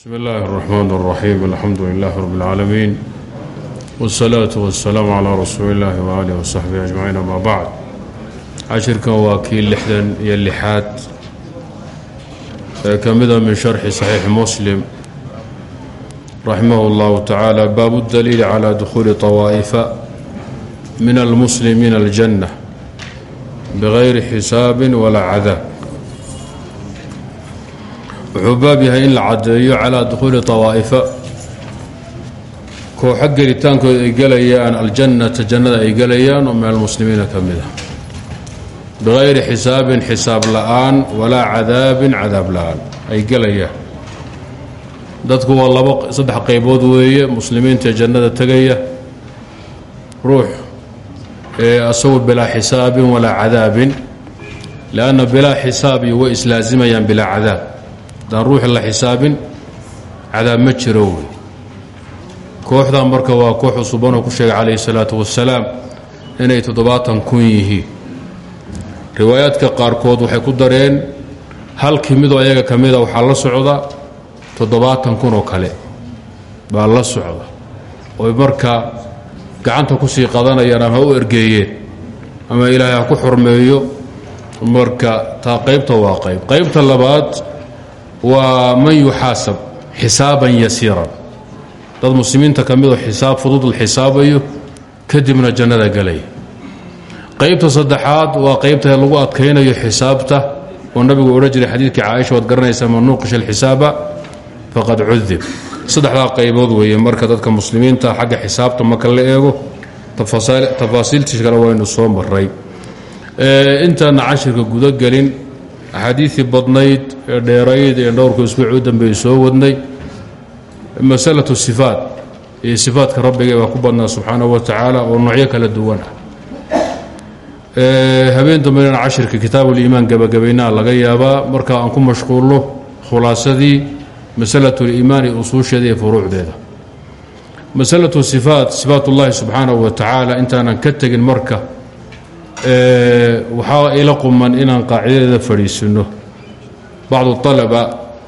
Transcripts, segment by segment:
bsmi اllahi الرحmn الرaxيim alxamdu lilah rb اlcaalamiin wالsalaaةu waالsalaam calىa rasuuli اllahi waalih wsaxbihi ajmaciin ama bacd cashirkan waa kii lixdan iyo lixaad ee ka mida min sharxi صaxiixi muslim raximah اllahu tacaala baabu اdaliili calى dukhuuli طawaa'ifa min almuslimiina اljanة bgayri xisaabi walaa cadaab wuxuu baab yahay in la caddeeyo calaa dukhuuli طawaa'ifa kooxo gelitaankooda ay gelayaan aljannata jannada ay gelayaan oo min almuslimiina ka mid ah. Bikayri xisaabin xisaab la'aan walaa cadaabin cadaab la'aan ay gelayaan. Dadku waa labo saddex qaybood weeye muslimiintaee jannada tegaya ruux asagu bilaa xisaabin walaa cadaabin lianna bilaa xisaabi way islaazimayaan bilaa cadaab haddaan ruuxi la xisaabin cadaab ma jiro wey kooxdan marka waa koox cusubanoo ku sheegay calayhi salaatu wasalaam inay toddobaatan kun yihiin. Riwaayaadka qaarkood waxay ku dareen halkii midoo ayaga ka mida waxaa la socda toddobaatan kun oo kale. Baa la socda. Oy marka gacanta ku sii qadanayaan ama ha u ergeeyeen ama ilaahay ha ku xurmeeyo marka taa qaybta waa qayb. Qaybta labaad waa man yuxaasab xisaaban yasiiran dad muslimiinta ka midoo xisaab fudud la xisaabayo kadibna jannada gelaya qaybta saddexaad waa qaybta lagu adkaynayo xisaabta. Oo nabigu odhan jiray xadiidkii caaisha waad garanaysaa man nuuqisha alxisaaba? Faqad cudib saddexdaa qaybood weeye marka dadka muslimiinta xagga xisaabta marka la eego tafaasiiltii kale waynu soo maray intaana cashirka gudagelin axaadiidii badnayd ee dheerayd ee dhowrka isbuuc u dambeeyey soo wadnay. Masalatu sifaat iyo sifaatka rabbiga baa ku badnaa subxaanahu wa tacaala oo noocyo kala duwan ah. Habeen dambeynana cashirka kitaabuliimaan gebagabaynaa laga yaabaa. Marka aan ku mashquulno khulaasadii masalatuliimaan iyo usuusheeda iyo furuucdeeda. Masalatu sifaat sifaat ullaahi subxaanahu wa tacaala intaanan ka tegin marka waxaa ila quman inaan qaacidadeeda fadhiisinno bacdu alaba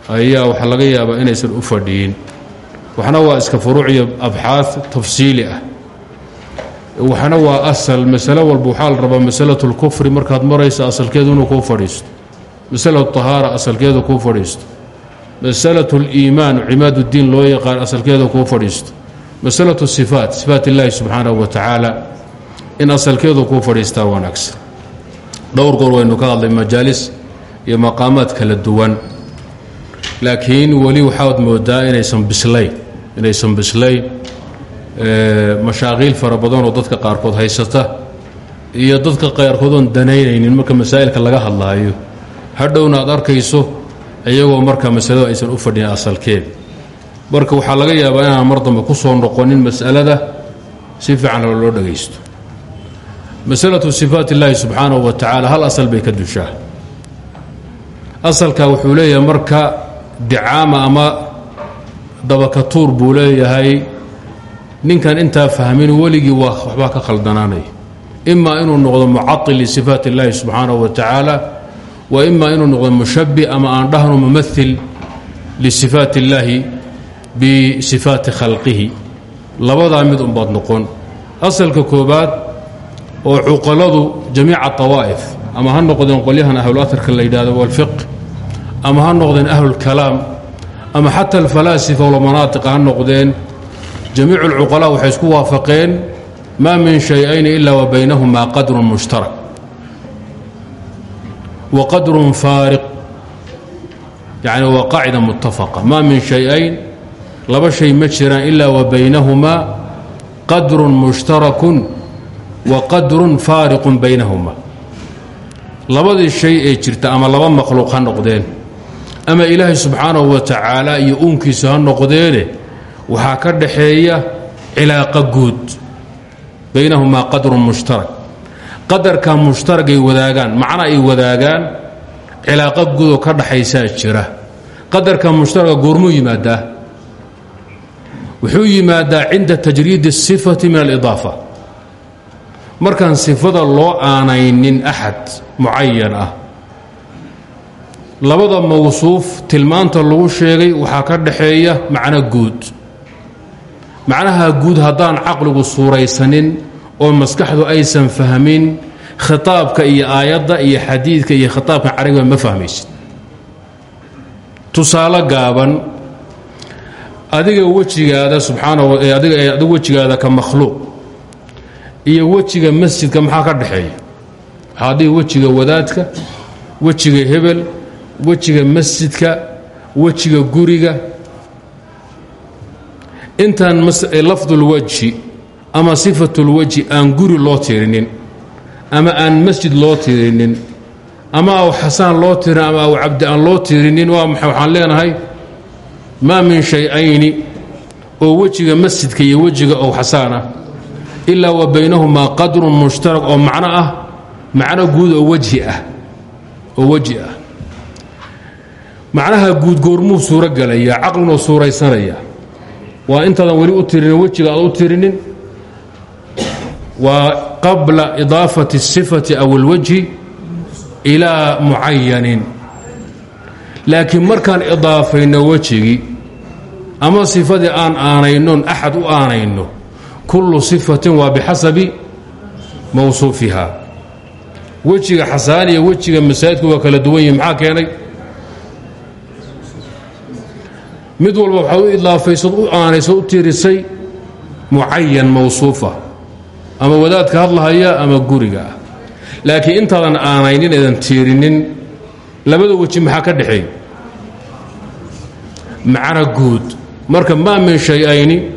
ayaa waxaa laga yaabaa inaysan u fadhiyin waxna waa iska furuuc iyo abxaad tafsiili ah waxna waa asal masalo walba waxaa la rabaa masalatu اlkufri markaad maraysa asalkeedu inuu kuu fadhiisto masalatu طahaara asalkeedu kuu fadhiisto masalatu اliimaan cimaad اddiin loo yaqaan asalkeedu kuu fadhiisto masalatu sifaat sifaat اllahi subxaanahu wa tacaala in asalkeedu kuu fadhiistaa wanaagsan dhowr goor waynu ka hadlay majaalis iyo maqaamaad kala duwan. Laakiin weli waxaad moodaa inaysan bislayn inaysan bislayn mashaaqiil fara badanoo dadka qaarkood haysata iyo dadka qaarkoodoon danaynaynin marka masaa'ilka laga hadlaayo. Hadhowna aad arkayso iyagoo marka masaladu aysan u fadhin asalkeeda marka waxaa laga yaabaa inaan mar dambe ku soo noqonin mas'alada si fiican loo dhagaysto masalatu sifaat illaahi subxaanahu wa tacaala hal asal bay ka dushaa? Asalka wuxuu leeyahay marka dicaama ama dabakatuur buu leeyahay ninkan intaa fahmin weligii waa waxbaa ka khaldanaanaya imaa inuu noqdo mucail lisifaat illaahi subxaanahu wa tacaala wa imaa inuu noqdo mushabi ama aan dhahno mumail lisifaat illaahi bisifaati khalqihi. Labadaa mid unbaad noqon. Asalka koobaad oo cuqaladu jamiica tawaa'if ama ha noqdeen qolyahan ahluaharka la yidhahdo walfiq ama ha noqdeen ahlulkalaam ama xata alfalaasifa walmanaatiqa ha noqdeen jamiicu alcuqalaa waxay isku waafaqeen maa min shay-ayni ilaa wa baynahumaa qadrun mushtarak. Wa qadrun faariq yacni waa qaacida muttafaqa. Maa min shay-ayn laba shay ma jiraan ilaa wa baynahumaa qadrun mushtarakun wa qadrun faariqun baynahuma. Labadii shay ee jirta ama laba makhluuq ha noqdeen ama ilaahay subxaanahu wa tacaala iyo uunkiisu ha noqdeene waxaa ka dhaxeeya cilaaqa guud. Baynahumaa qadrun mushtarak. Qadarka mushtaragay wadaagaan macna ay wadaagaan cilaaqo guudoo ka dhaxaysaa jira. Qadarka mushtaraga goormuu yimaadaa? Wuxuu yimaadaa cinda tajriidi الsifati min alidaafa markaan sifada loo aanaynin axad mucayan ah. Labada mawsuuf tilmaanta lagu sheegay waxaa ka dhaxeeya macno guud. Macnaha guud haddaan caqligu suuraysanin oo maskaxdu aysan fahmin khitaabka iyo aayadda iyo xadiidka iyo khitaabka carabiga ma fahmaysid. Tusaale gaaban adiga wejigaada subxaanadiga wejigaada ka makhluuq iyo wejiga masjidka maxaa ka dhexeeya waxaa adiga wejiga wadaadka wejiga hebel wejiga masjidka wejiga guriga. Intaan lafdulwajhi ama sifatulwajhi aan guri loo tirinin ama aan masjid loo tirinin ama aw xasaan loo tirin ama aw cabdi aan loo tirinin waa maxay? Waxaan leenahay maa min shay-ayni oo wejiga masjidka iyo wejiga ow xasaan ah ilaa wa baynahumaa qadrun mushtarak oo macno ah macno guud oo wajhi ah oo weji ah macnaha guud goormuu suuro gelaya caqlinoo suuraysanaya waa intaadan weli u tirinin wejiga aad u tirinin waa qabla idaafati الsifati aw اlwajhi ilaa mucayanin laakiin markaan idaafayno wejigii ama sifadii aan aanaynon axad u aanayno kullu sifatin waa bixasabi mawsuufiha. Wejiga xasaan iyo wejiga masaajidku waa kala duwan yihiin maxaa keenay? Mid walba waxaad u idaafaysad u aanaysad u tirisay mucayan mawsuufa ama wadaadka hadlahaya ama guriga. Ah laakiin intaadan aanaynin eedan tiirinin labada weji maxaa ka dhexeey macno guud. Marka maa min shay-ayni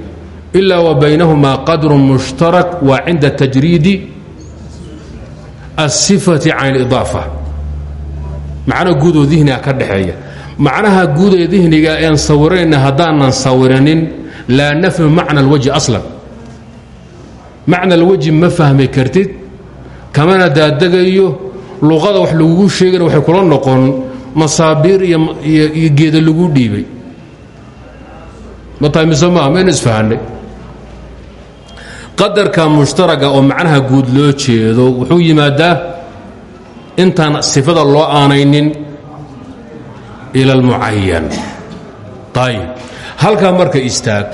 ilaa wbaynahumaa qadru mushtarak waa cinda tajriidi asifati can idaafa macnaha guud oo dihniga ka dhexeeya macnaha guud ee dihniga een sawiranayna haddaanan sawiranin laa nafhmu macna alwajhi aslan macna alwajhi ma fahmi kartid kamana daadagayo luqada wax lagugu sheegana waxay kula noqon masaabiir iyo geeda lagu dhiibay ma tahay mise maa mayna qadarka mushtaraga oo macnaha guud loo jeedo wuxuu yimaadaa intaan sifada loo aanaynin ila almucayan ayib halkaa marka istaag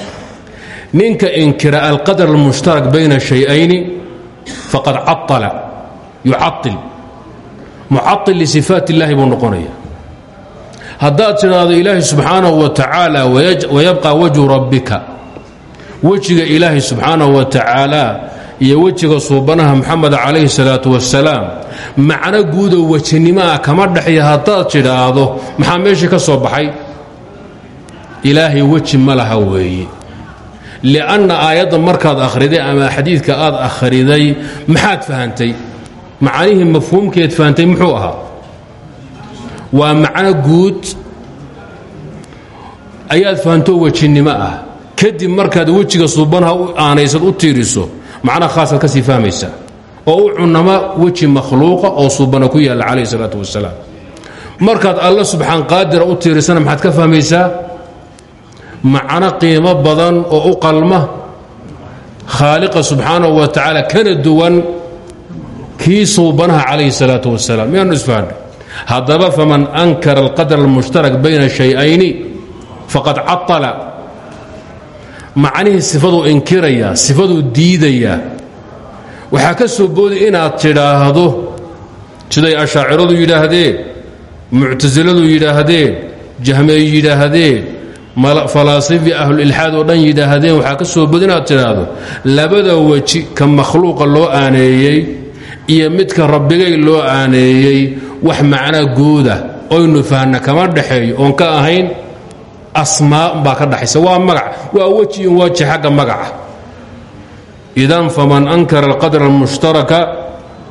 ninka inkira alqadar almushtarak bayna shay-ayni faqad caala yucail mucail lisifaat اllahi buu noqonaya haddaad tidhaahdo ilaahi subxaanahu wa tacaala wayabqa wajhu rabbika wejiga ilaahay subxaanahu wa tacaala iyo wejiga suubanaha moxamed calayhi salaatu wasalaam macno guudoo wejinimaa kama dhexya haddaad tidhaahdo. Maxaa meeshii ka soo baxay? Ilaahay weji ma laha weeye lianna aayadda markaad akhriday ama xadiidka aad akhriday maxaad fahantay macnihii mafhuumkeed fahantay muxuu ahaa? Waa macno guud. Ayaad fahanto wejinimo ah kadib markaad wejiga suubanaha u aanaysad u tiiriso macna khaasaad ka sii fahmaysaa oo u cunama weji makhluuqa oo suubana ku yaalla calayh isalaatu wasalaam markaad alla subxaan qaadira u tiirisana maxaad ka fahmaysaa? Macno qiimo badan oo u qalma khaaliqa subxaanahu wa tacaala kana duwan kii suubanaha calayhi salaatu wasalaam miyaanu isfahanay haddaba faman ankara alqadr almushtarak bayna shay-ayni faqad caala macnihii sifaduu inkirayaa sifaduu diidayaa waxaa ka soo booday inaad tidhaahdo siday ashaaciradu yidhaahdeen muctasiladu yidhaahdeen jahmeey yidhaahdeen falaasifi ahlulilxaad oo dhan yidhaahdeen waxaa ka soo booday inaad tidhaahdo labada weji ka makhluuqa loo aaneeyey iyo midka rabbigay loo aaneeyey wax macna guuda oynu fahna kama dhaxeeyo oon ka ahayn asmaa baa ka dhaxaysa waa magac waa weji in waji xagga magaca. Idan faman ankara alqadra almushtaraka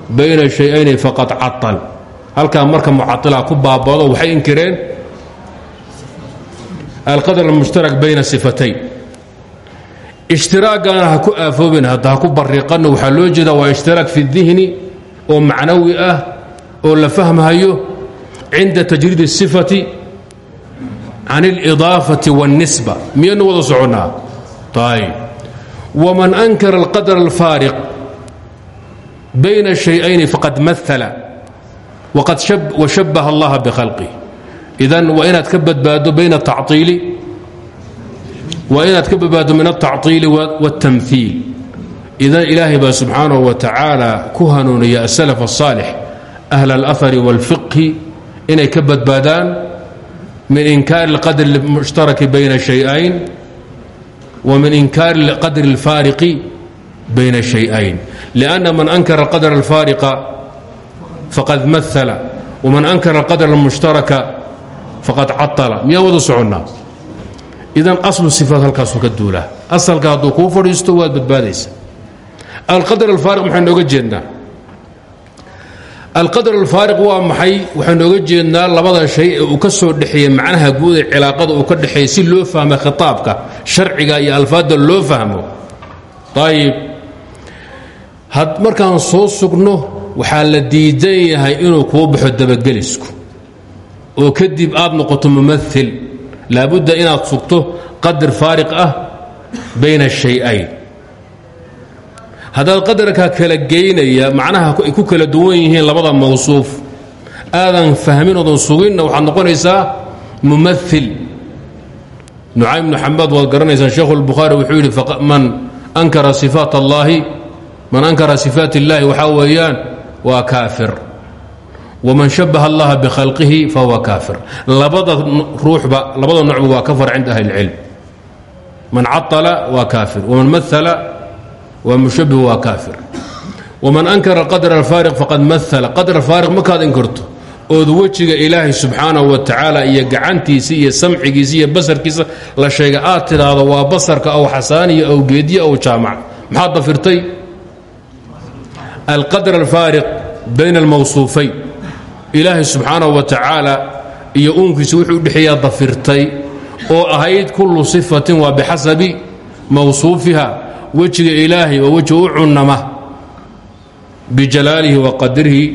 bayna shay-ayni faqad caal halkaa marka mucaila ku baabado waxay inkireen alqadr almushtarak bayna sifatayn. Ishtiraagana ha ku aafoobin hadda ha ku bariiqanno waxaa loo jeeda waa ishtiraak fi dihni oo macnawi ah oo la fahmhayo cinda tajriid الsifati can اlidaafati wاlnisba miyaynu wada soconnaa ayb wman ankara alqadr alfaariq bayna shayayni faqad maala washabaha allaha bkhalqih idan waa inaad ka badbaado bayna taciili waa inaad ka badbaado min altaciili wاltamhiil idan ilaahay baa subxaanahu wa tacaala ku hanuuniya asalaf الصaalix أhl اlأhari wاlfiqhi inay ka badbaadaan min inkaari اlqadr اlmushtaraki bayna شhayئayn wa min inkaari qadri اlfaariqi bayna شhayئayn لأnna man ankara qadr اlfaariqa faqad maala wman ankara اlqadr اlmushtaraka faqad caطala miyaan wada soconnaa idan aslu sifaat halkaasuu ka duulaa asalka hadduu kuu fadhiisto waad badbaadaysa alqadr alfaariq maxaan nooga jeednaa alqadr alfaariq waa maxay? Waxaynu oga jeednaa labada shay ee uu ka soo dhexeeyey macnaha guud ee cilaaqada uu ka dhexeeyey si loo fahmo khitaabka sharciga iyo alfaadda loo fahmo. Ayib had markaan soo sugno waxaa la diidan yahay inuu kuu baxo dabagelisku. Oo kadib aad noqoto mumail laabudda inaad sugto qadar faariq ah bayna shayayn haddaad qadarka kala geynaya macnaha ay ku kala duwan yihiin labada mawsuuf aadan fahmin oodan suginna waxaad noqonaysaa mumail nucaym bnu xamad waad garanaysaan sheekhu اlbukhaari wuxuu yidhi man ankara sifaat اllahi man ankara sifaat اllahi waxaa weeyaan waa kaafir wman shabaha allaha bkhalqihi fahuwa kaafir labada ruuxba labada nocba waa kafar cinda ahli اlcilm man caطala waa kaafir wman maala waa mushabih waa kaafir. Wman ankara qadr alfaariq faqad maala qadr alfaariq markaad inkarto ood wejiga ilaahay subxaanahu wa tacaala iyo gacantiisa iyo samcigiisa iyo basarkiisa la sheega aad tidhaahdo waa basarka aw xasaaniya aw geediya aw jaamac. Maxaad dafirtay? Alqadr alfaariq bayna almawsuufayn. Ilaahay subxaanahu wa tacaala iyo uunkiisa wuxuu udhexeeyaa dafirtay wejiga ilaahay waa weji u cunama bijalaalihi wa qadrihi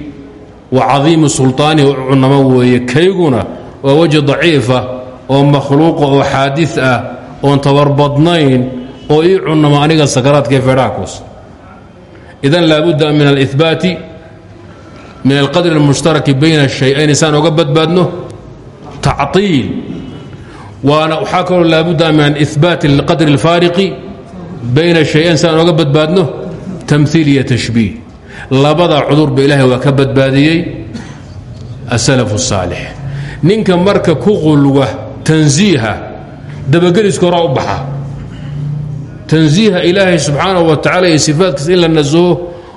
wa cadiimi sulطaanihi u cunama weeye kayguna waa weji daciifa oo makhluuqa oo xaadi ah oon tabarbadnayn oo ii cunama aniga sakaraadkae fedhaakus idan laabudda min alihbaati min alqadr اlmushtaraki bayna الشhayئayn saan oga badbaadno tacطiil waana waxaa kaloo laabudda min ibaat اlqadr اlfaariqi bayna الشhayئayn saan oga badbaadno tamhiil iyo tashbiih labada cudurba ilaahay waa ka badbaadiyey asalaf الsaalix ninka marka ku qulwa tanziiha dabageliska horaa u baxa tanziiha ilaahay subxaanaه wa tacala iyo sifaatkiisa in la nasaho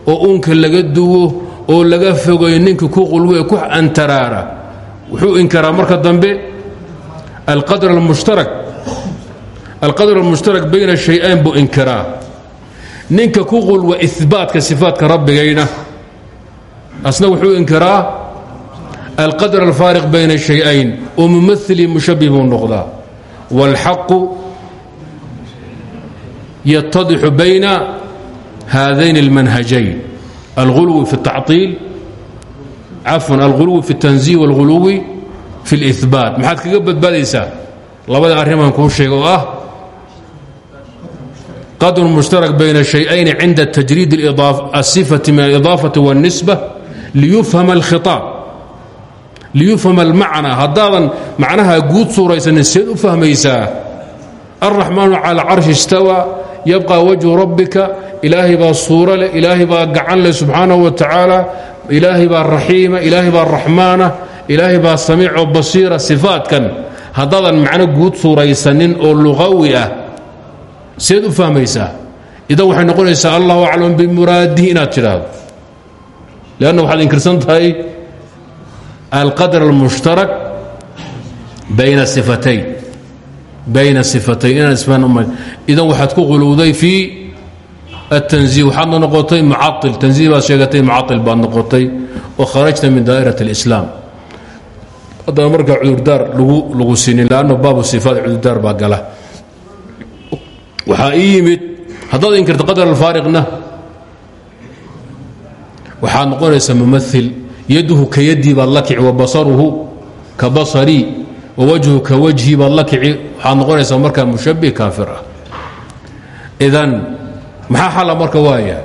oo unka laga duwo oo laga fogayo ninka ku qulwe ku antaraara wuxuu inkaraa marka dambe alqadr almushtarak alqadr almushtarak bayna shay-ayn buu inkiraa ninka ku qulwa ihbaatka sifaatka rabbigayna asna wuxuu inkiraa alqadr alfaariq bayna shay-ayn oo mumaili mushabih buu noqdaa wاlxaqu yatadixu bayna haadayn اlmanhajayn alغulwi fi التacطiil cafwan alغulwi fi الtanزih wاlغuluwi fi اlإhbaat maxaad kaga badbaadaysaa labada arrimaan kuu sheega oo ah qadru mushtarak bayna shayayni cinda tajriid asifati min alidaafati wاlnisba liyufhama alkhiaab liyufhama almacna. Haddaadan macnaha guud suuraysanin seed u fahmaysaa alraxmaanu cala carshi istawaa yabqa wajhu rabbika ilaahay baa suuro leh ilaahay baa gacan leh subxaanahu wa tacaala ilaahay baa raxiima ilaahay baa raxmaana ilaahay baa samiic oo basiira sifaatkan haddaadan macno guud suuraysanin oo luqawi ah seed u fahmaysaa. Idan waxay noqonaysaa allahu aclam bimuraadihi inaad tidhaahdo. Lanna waxaad inkirsan tahay alqadr almushtarak bayna sifatayn. Bayna sifatayn inaan isfahma idan waxaad ku qulowday fii atanzih waxaadna noqotay mucail tanzih baad sheegatay mucail baad noqotay. Oo kharajta min daa'irat اlislaam haddana markaa cudurdaar lagu lagu sinin lanno baabu sifaat cudurdaar baa gala waxaa ii yimid haddaad inkirta qadr alfaariqna. Waxaad noqonaysaa mumail yaduhu ka yadii baad la kici wabasaruhu ka basarii wawajhu ka wajhii baad la kici waxaad noqonaysaa markaa mushabih kaafir ah. Idan maxaa xala marka waaya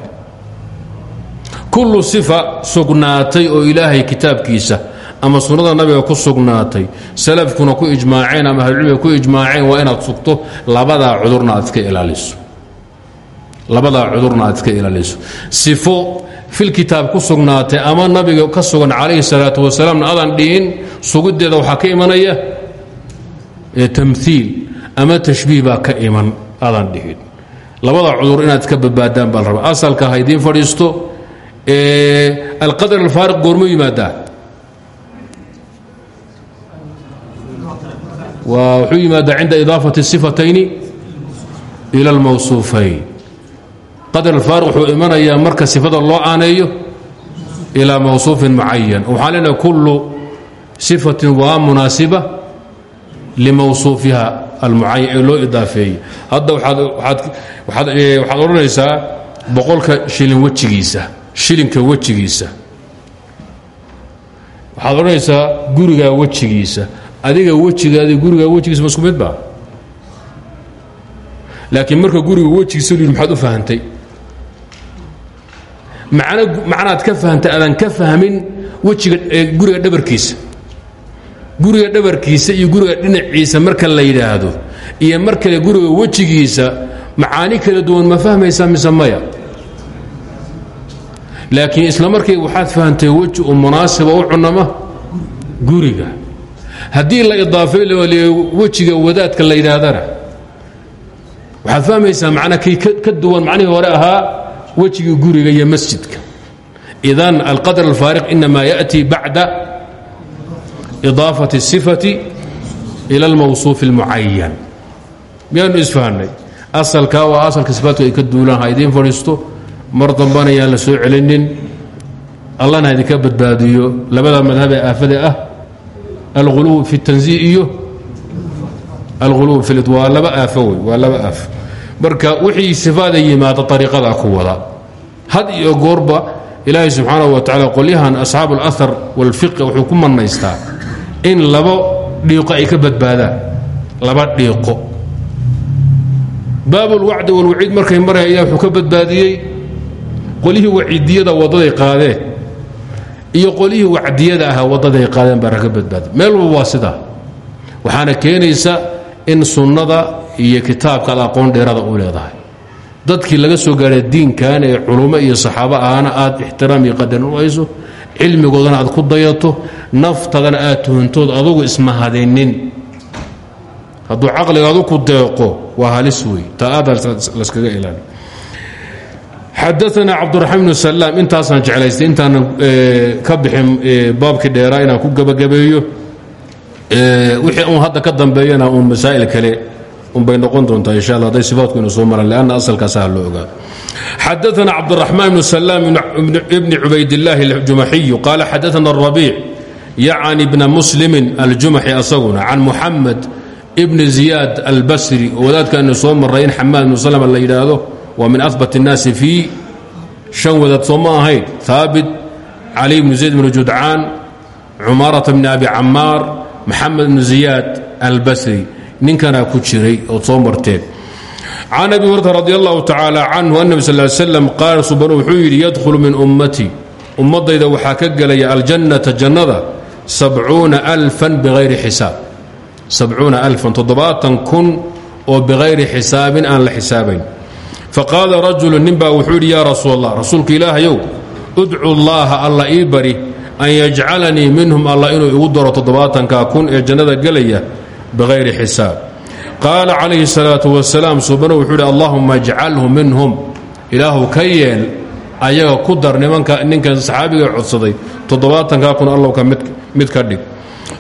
kullu sifa sugnaatay oo ilaahay kitaabkiisa ama sunnada nabiga ku sugnaatay salafkuna ku ijmaaceen ama ahlucilmiga ku ijmaaceen waa inaad sugto labadaa cudurna aad iska ilaaliso. Labadaa cudurna aad iska ilaaliso. Sifo fil kitaab ku sugnaatay ama nabiga ka sugan calayhi salaatu wasalaamna adan dhihin sugiddeeda waxaa ka imanaya? Tamhiil ama tashbiih ka iman adan dhihin. Labada cudur inaad iska badbaadaan baa la rabaa. Asalka ha idiin fadhiisto alqadar alfaariq goormu yimaadaa waa wuxuu yimaadaa cinda idaafati sifatayni ila almawsuufayn qadar alfaariq wuxuu imanayaa marka sifada loo aaneeyo ilaa mawsuufin mucayan waxaan leenahay kullu sifatin waa munaasiba limawsuufiha almucayan ee loo idaafeeyey hadda waxaad odhanaysaa boqolka shilin wejigiisa shilinka wejigiisa waxaad odhanaysaa gurigaa wejigiisa adiga wejigaadi gurigaa wejigiisa ma isku mid baa laakiin marka guriga wejigiisa lu maxaad u fahantay macnaad ka fahantay adaan ka fahmin wejiga guriga dhabarkiisa. Guriga dhabarkiisa iyo guriga dhinaciisa marka la yidhaahdo iyo mar kale guriga wejigiisa macaani kala duwan ma fahmaysaa mise maya? Laakiin isla markii waxaad fahantay weji u munaasiba u cunama guriga haddii la idaafay wejiga wadaadka la yidhaahdana waxaad fahmaysaa macna kay ka duwan macnihii hore ahaa wejigii guriga iyo masjidka idan alqadr alfaariq inama yaأti bacda idaafati الsifati ila اlmawsuuf اlmucayan miyaanu isfahanay asalkaa waa asalka sifaatku ay ka duulaan ha idiin fadhiisto mar dambana yaan la soo celinin allahna idinka badbaadiyo labada madhabee aafada ah alghuluw fi اtanziih iyo alghuluw fi waa laba aafo wey waa laba aafo marka wixii sifaada yimaada ariiqadaa ku wada had iyo goorba ilaahay subxaanaه wa tacala qolyahan asxaab اlahar wاlfiqi wuxuu ku manaystaa in laba dhiiqo ay ka badbaadaan laba dhiiqo baab اlwacdi wاlwaciid markay maraya ayaa wuxuu ka badbaadiyey qolyihii waciidiyada waddaday qaadeen iyo qolyihii wacdiyada ahaa waddaday qaadeen baa raga badbaada meel walba waa sidaa waxaana keenaysa in sunnada iyo kitaabka ad aqoon dheerada u leedahay. Dadkii laga soo gaadhay diinkan ee culummo iyo saxaabo ahana aad ixtiraam iyo qadarin u hayso cilmigoodana aad ku dayato naftadana aad tuhuntood adugu ismahadinin hadduu caqligaadu ku deeqo waa halis wey taa aada laskaga ilaali xadaana cabdiraxmaan bnu salaam intaasaan jeclaystay intaanan ka bixin baabkii dheeraa inaan ku gebagabeeyo wixii uun hadda ka dambeeyana uun masaa'il kale unbay noqon doontaa insha alla hadday sifaatku inu soo maraan lanna asalkaasaha loo ogaado xadaana cabdiraxmaan bnu salaam bni cubaydillaahi aljumaxiyu qaala xadaana arabiic yacni bna muslimin aljumaxi asaguna can muxamed ibni ziyaad albasri oo wadaadkaanu soo maray in xamaad bnu salama la yidhaahdo waa min abat الnaasi fii shan wadaad soo ma ahayn haabit cali bnu zayd bnu judcaan cumaarata bni abi camaar maxamed bnu ziyaad albasri. Ninkanaa ku jiray ood soo marteen. Can abi hurata radi allahu tacaala canhu an nebi sal slam qaala subanu wuxuu yidhi yadkhulu min ummatii ummaddayda waxaa ka gelaya aljannata jannada sabcuuna alfan bihayri xisaab. Sabcuuna alfan toddobaatan kun oo bihayri xisaabin aan la xisaabayn faqaala rajulu ninbaa wuxuu yidhi yaa rasuul allah rasuulka ilaahayow udcu llaaha alla ii bari an yajcalanii minhum alla inuu igu daro toddobaatanka kun ee jannada gelaya bihayri xisaab. Qaala calayhi salaatu wasalaam subanu wuxuu yidhi allahuma ajcalhu minhum ilaahu ka yeel ayaga ku dar nimanka ninkan saxaabiga codsaday toddobaatanka kun allowka mid ka dhig.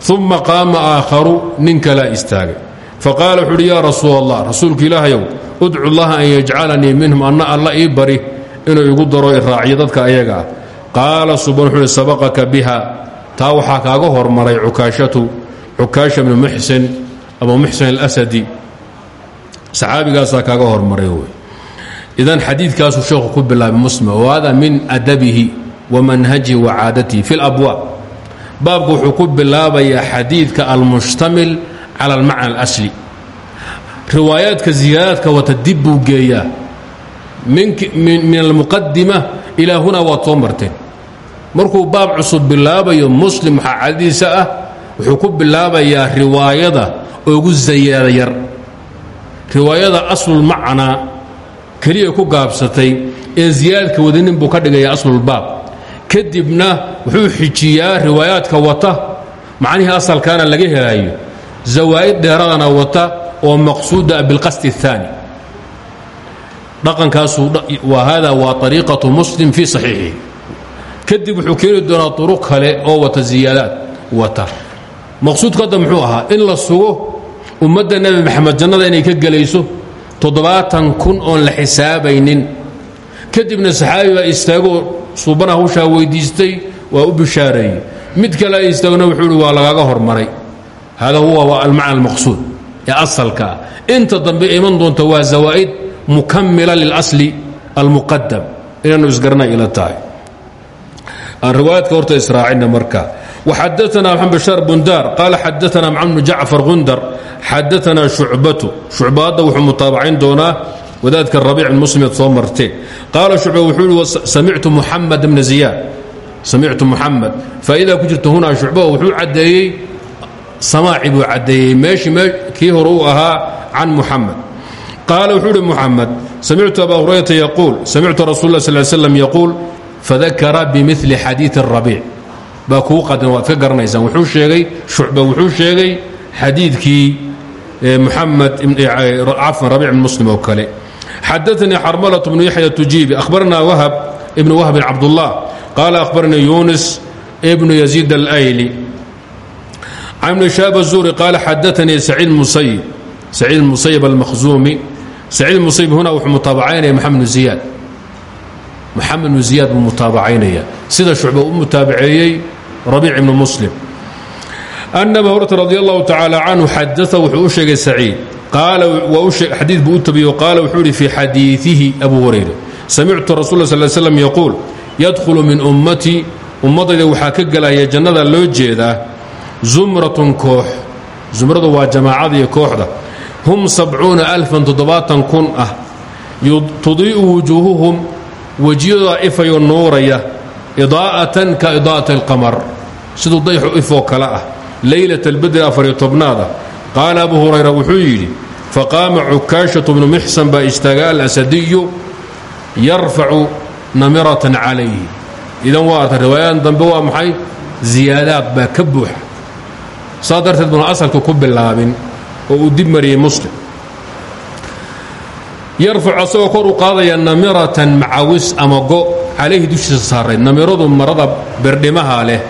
Uma qaama aakharu nin kalaa istaagay faqaala wuxuu uhi yaa rasuul allah rasuulka ilaahayow udcu llaha an yajcalanii minhum anna alla ii bari inuu igu daro iraaciyo dadka ayaga ah. Qaala suban wuxuu uhi sabaqaka biha. Taa waxaa kaaga hormaray cukaashatu cukaasha bnu muxsin abu muxsin alasadi. Saxaabigaasaa kaaga hormaray wey idan xadiidkaasuu sheekhu ku bilaabay muslim oo hada min adabihi wa manhajihi wa caadatihi fi labwaab baabku wuxuu ku bilaabayaa xadiidka almushtamil cala almacna alasli riwaayaadka ziyaadaadka wata dib buu geeyaa. Min almuqadima ilaa huna waad soo marteen. Markuu baab cusub bilaabayo muslim waxaa cadadiisa ah wuxuu ku bilaabayaa riwaayada ugu zayaada yar. Riwaayada aslulmacnaa keliya ku gaabsatay ee ziyaadka wadinin buu ka dhigaya aslulbaab kadibna wuxuu xijiyaa riwaayaadka wata macnihii asalkaana laga helayo zawaa'id dheeradana wata oo maqsuuda bilqasdi الثaani dhaqankaasu waa hada waa ariiqaةu muslim fii صaxiixihi kadib wuxuu keeni doonaa طuruq kale oo wata ziyaadaad wata maqsuudku hadda muxuu ahaa in la sugo ummadda nebi maxamed jannada inay ka gelayso toddobaatan kun oon la xisaabaynin kadibna saxaabi baa istaagoo suubana hawshaa weyddiistay waa u bishaareeyey mid kale istaagna wuxuu ihi waa lagaaga hormaray hada huwa almacna almaqsuud ee asalka ah inta dambe iman doonta waa zawaa'id mukamila lilasli almuqadam inaanu isgarana ila tahay riwaayaadka horta israacina marka وxadana mxamed bشhaar bundaar qaala xadaana mcamnu jacfar gundar xadaana shucbatu shucba hadda wuxuu mutaabacayn doonaa wadaadka rabiic bn muslimeed soo marteen qaala shucba wuxuu yihi samictu muxamed bna ziyaad samictu muxamed faa'idaa ku jirta hunaa shucba wuxuu caddeeyey samaaci buu caddeeyey. Meeshii kii hore uu ahaa can muxamed qaala wuxuu uhi muxamed samictu abaa hurayrata yaquul. Samictu rasul lah sl slm yaquul fadakara bimili xadiidi rabiic baa kuu qadima waad ka wuxuu sheegay shucba wuxuu sheegay xadiidkii muxamed cafan rabic bn muslim oo kale. Xadaanii xarmalatu bnu yaxya tujiibi ahbarnaa wahab ibnu wahbin cabdullah. Qaala ahbarnii yunis ibnu yaziid alayli can ibni shaab الzuri qaala xadaanii saciid musayib saciid musayib almakhzuumi saciid musayib huna wuxuu mutaabacaynaya maxamed bnu ziyaad moxamed bnu ziyaad buu mutaabacaynaya sida shucba u mutaabaceeyey rabiic ibnu muslim ana aba hurata radi allahu tacaala canhu xadaa wuxuu u sheegay saciid xadiid buu u tabiyo qaala wuxuu ihi fii xadiiihi abu hurayra samictu rasul sal slam yaquul yadkhulu min ummatii ummadayda waxaa ka gelaya jannada loo jeedaa zumratun koox. Zumradu waa jamaacada iyo kooxda. Hum sabcuuna alfan toddobaatan kun ah. Tudii'u wujuuhuhum wejiyadooda ifayoo nuuraya idaa'atan ka idaa'ati alqamar siduu dayxu ifoo kale ah. Leylat albedri afariyo tobnaada. Qaala abu hurayra wuxuu yidhi faqaama cukaashatu bnu mixsan baa istaaga alasadiyu yarfacu namiratan calayhi. Idan waa arta riwaayadan dambe waa maxay? Ziyaadaad baa saa darteed buna asalka ku bilaabin oo uu dib mariyey muslim. Yarfacu asagoo kor u qaadaya namiratan macawis ama go calayhi dushiisa saaray. Namiradu marada berdhimaha leh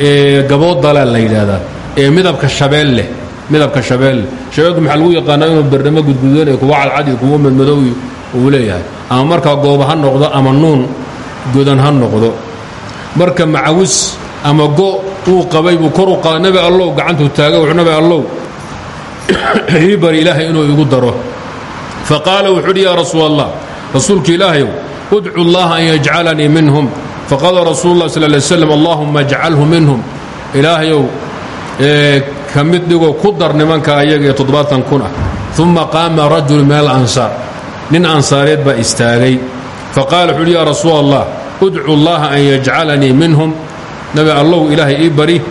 ee gaboodala la yidhaahdaa ee midabka shabeel leh midabka shabeel leh. Shabeelku maxaa lagu yaqaanaa inuu berdhimo gudgudan kuwa cadcad iyo kuwa madmadow uu leeyahay. Ama markaa gooba ha noqdo ama nuun godan ha noqdo. Marka macawis ama go uu qabay buu kor u qaada nebi allow gacantuu taaga wuxuu nabi allow ii bari ilaahay inuu igu daro. Fa qaala wuxuu udhi yaa rasuul allah rasuulka ilaahayow udcu an yajcalanii minhum. Faqaala rasuulu lah sal lay slam allaahuma minhum. Ilaahayow ka mid dhigoo ku dar nimanka ayaga ee toddobaatan kun ah. Uma qaama rajulu min alansaar. Nin ansaareed baa istaagay. Faqaala wuxu uhi yaa rasuul allah an yajcalanii minhum nabi allow ilaahay ii bari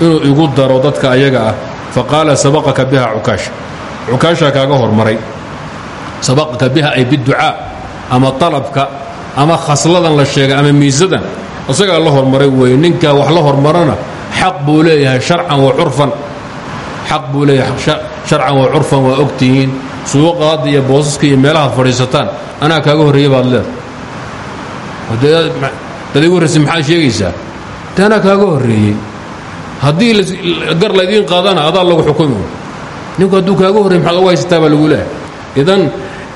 inuu igu daro dadka ayaga ah. Faqaala sabaqaka biha cukaasha cukaashaa kaaga hormaray. Sabaqaka biha ay biducaa ama alabka ama khasladan la sheegay ama miisadan. Isagaa la hormaray weeye. Ninkaa wax la hormarana xaq buu leeyahay sharcan wa curfan. Xaq buu leeyahay sharcan wa curfan waa ogtihiin suuqaadda iyo boosaska iyo meelahaad fadhiisataan anaa kaaga horreeya baad leedahay. Dad igu horraysa maxaad sheegaysaa de anaa kaaga horreeyey haddii gar laydiin qaadana adaa lagu xukumi ninku hadduu kaaga horrey maxaad ugu haysataa baa lagu leehay idan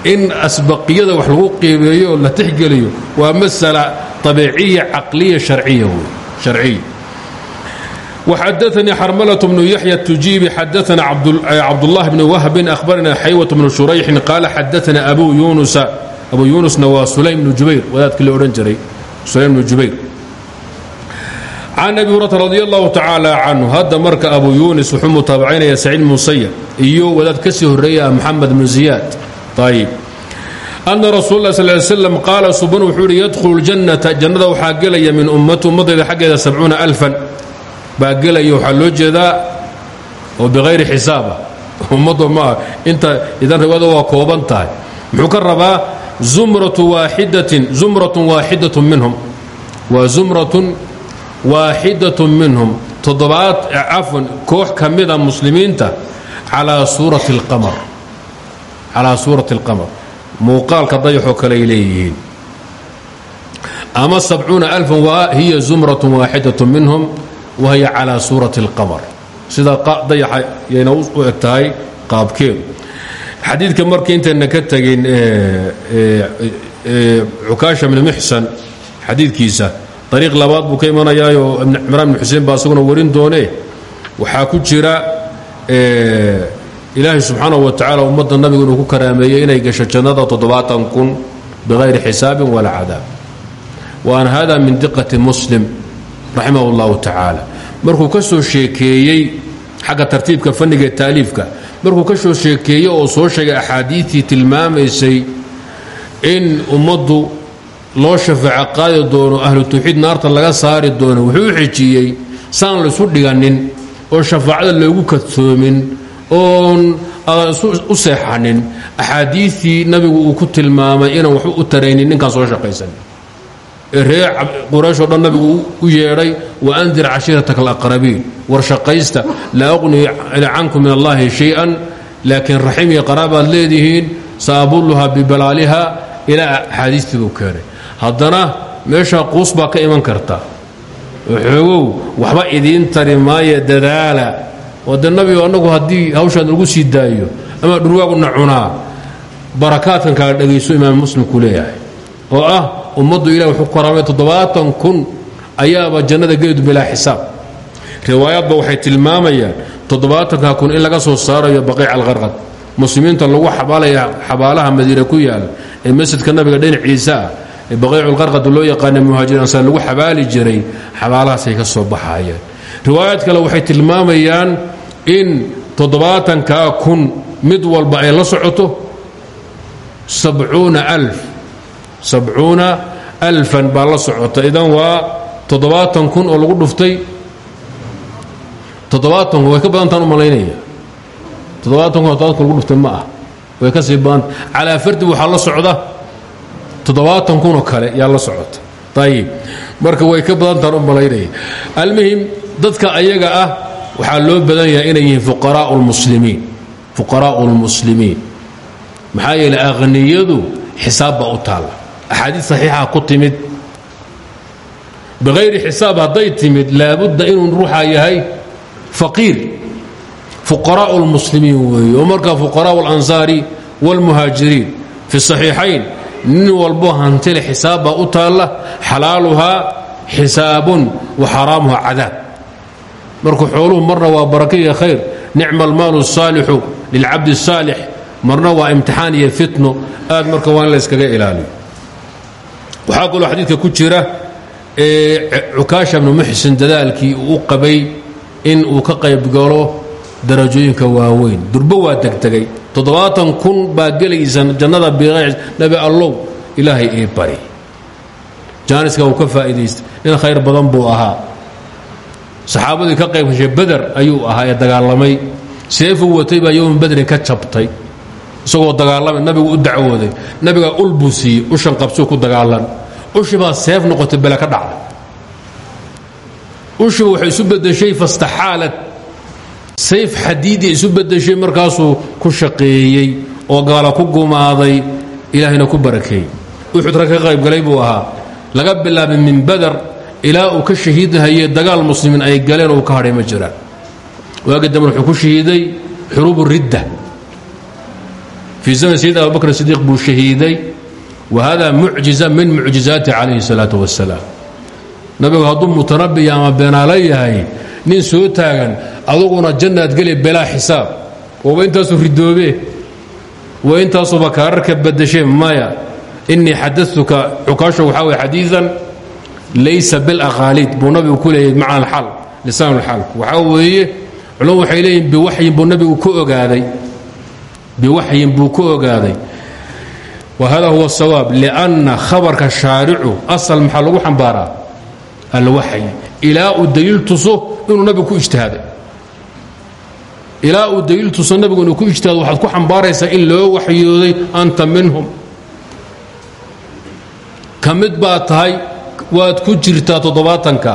in asbaqiyada wax lagu qiimeeyo oo la tixgeliyo waa masala abiiciya caqliya harciya wey sharciya وxadaثnii xarmلة بن yaحyى التujiibi xadaثna cabdالlah بn whbin أhbarna xaywة بن shurayxin qaala xadaثna abu yunusa abu yunusna waa sulaym بن jubayr wadaadkii la odhan jiray sulaym بن jubayr can abi hurata radi allahu tacaala canhu hadda marka abu yunis wuxuu mutaabacaynaya saciid musayab iyo wadaad ka sii horreeya maxamed bnu ziyaad ayib ana rasuul lah sal slam qaala suban wuxuu ihi yadkhulu ljannata jannada waxaa gelaya min ummati ummadayda xaggeeda sabcuuna alfan baa gelaya waxaa loo jeedaa oo biqayri xisaaba ummaddu maaha inta idan riwaayada waa kooban tahay muxuu ka rabaa zumratu waaxidatin zumratun waaxidatun minhum waa zumratun waaxidatun minhum. Toddobaad eh, cafwan koox ka mida muslimiinta calaa suurati alqamar. Calaa suurati alqamar. Muuqaalka dayaxoo kale ay leeyihiin. Ama sabcuuna alfan zumratun waaxidatun minhum wa hiya calaa suurati alqamar. Sidaa dayaxa yayna u eg tahay qaabkeedu. Xadiidka markii intayna ka tegin eh, eh, cukaasha bni muxsan xadiidkiisa ariiq labaad buu ka imanayaayoo cimraan bn xuseen baa isaguna warin doonee. Waxaa ku jira ilaahay subxaanahu wa tacaala ummadda nabigu inuu ku karaameeyey inay gasho jannada toddobaatan kun bikayri xisaabin walaa cadaab. Waan hada min diqati muslim raximah اllahu tacaala markuu ka soo sheekeeyey xagga tartiibka fanniga ee taaliifka markuu ka soo sheekeeyey oo soo sheegay axaadiitii tilmaamaysay in ummaddu loo shafaaco qaadi doono ahlu tawxiid naarta laga saari doono wuxuu u xejiyey saan laysu dhiganin oo shafaacada loogu kadsoomin oon u seexanin. Axaadiitii nabigu uu ku tilmaamay inaan waxba u taraynin ninkaan soo shaqaysan. Ee ree qurayshoo dhan nabigu u yeedhay wa andir cashiirataka alaqrabiin war shaqaysta laa uqni cankum min allahi shay-an laakiin raxim iyo qaraabaad leedihiin saabulluha bibalaaliha ilaa axaadiistii keenay haddana meeshaa quus baa ka iman karta. Xoogow waxba idiin tari maayo dadaala. Oo de nabigu annagu haddii hawshaan lagu sii daayo ama dhurwaaguna cunaa barakaadkan kala dhegayso imaam muslimku leeyahay. Oo ah ummaddu ilah wuxuu karaamay toddobaatan kun ayaaba jannada geedu bilaa xisaab. Riwaayaadba waxay tilmaamayaan toddobaatanka kun in laga soo saarayo baqiic alqarqad muslimiinta lagu xabaalaya xabaalaha madiine ku yaal ee masjidka nabiga dhinaciisa ah baqiiculqarqad loo yaqaana muhaajir ansaan lagu xabaali jiray xabaalahaasay ka soo baxayeen riwaayaad kale waxay tilmaamayaan in toddobaatankaa kun mid walba ay la socoto sabcuuna alf sabcuuna baa la socota. Idan waa toddobaatan kun oo lagu dhuftay toddobaatan way ka badantaan u malaynaya. Toddobaatan kun kun lagu dhuftay ma ah. Way ka sii badanta calaa fardi waxaa la socda toddobaatan kunoo kale yaa la socota. Ayib marka way ka badantaan u malaynaya. Almuhim dadka ayaga ah waxaa loo badan yahay inay yihiin fuqaraau lmuslimiin fuqaraa'u lmuslimiin maxaa yeele aqhniyadu xisaab baa u taalla axaadiid saxiixa ku timid. Biqayri xisaab hadday timid laabudda inuu ruuxa yahay faqiir. Fuqaraa'u lmuslimiin weeye oo markaa fuqaraa'u alansaari wاlmuhaajiriin fi saxiixayn nin walbo hantile xisaab baa u taalla xalaaluhaa xisaabun wa xaraamuha cadaab marka xooluhu marna waa baraka iyo khayr nicma almaalu الsaalixu lilcabdi الsaalix marna waa imtixaan iyo fitno aad marka waa in la yskaga ilaaliyo waxaa kaloo xadiidka ku jira cukaasha bnu muxsin dadaalkii uu u qabay in uu ka qaybgalo darajooyinka waaweyn durbo waa degdegay toddobaatan kun baa gelaysa jannada biqayc nabi allow ilaahay ii bari. Jaaniska uu ka faa'iidaystay. Nin khayr badan buu ahaa. Saxaabadii ka qayb gashay beder ayuu ahaa ee dagaalamay. Seefuu watay baa yowma badrin ka jabtay. Isagoo dagaalamay nabigu u dacwooday. Nabigaa ul buu siiyey qabsuu ku dagaalan. Ushi seef noqotay bele ka dhacday. Ushiba waxay isu bedeshay fastaxaalad sayf xadiida isu bedeshay markaasuu ku shaqeeyey oo gaala ku gumaaday ilaahayna ku barakeeyey uxud rag ka qaybgalay buu ahaa laga bilaabay min badar ilaa uu ka shahiidhayey dagaal muslimiin ay galeen oo uu ka hadhay ma jiraan waagi dambe wuxuu ku shahiiday xuruubu ridda. Fii zaman sayid abubakr sidiiq buu shahiiday wa hada mucjiza min mucjizaati calayhi salaatu wasalaam nabigu hadduu mutanabiya soo taagan aduguna jannaad geli belaa xisaab. Waba intaasuu ridoobe wa intaasuba kaararka badashee maya. Inii xadatuka cukaasho waxaa way xadiian laysa bilaqaaliid buu nabigu ku leeyay macna alxaal lisaan اlxaal waxaa weeye culum waxay leeyihiin biwaxyin buu nabigu ku ogaaday. Biwaxyin buu ku ogaaday. Wa hada huwa sawaab lianna khabarka shaaricu asal maxaa lagu xambaaraa? Alwaxy ilaa uu daliil tuso inuu ku ijtihaaday ilaa uu daliil tuso nabigu inuu ku ijtihaado waxaad ku xambaaraysaa in loo waxyooday anta minhum. Ka mid baad tahay waad ku jirtaa toddobaatanka.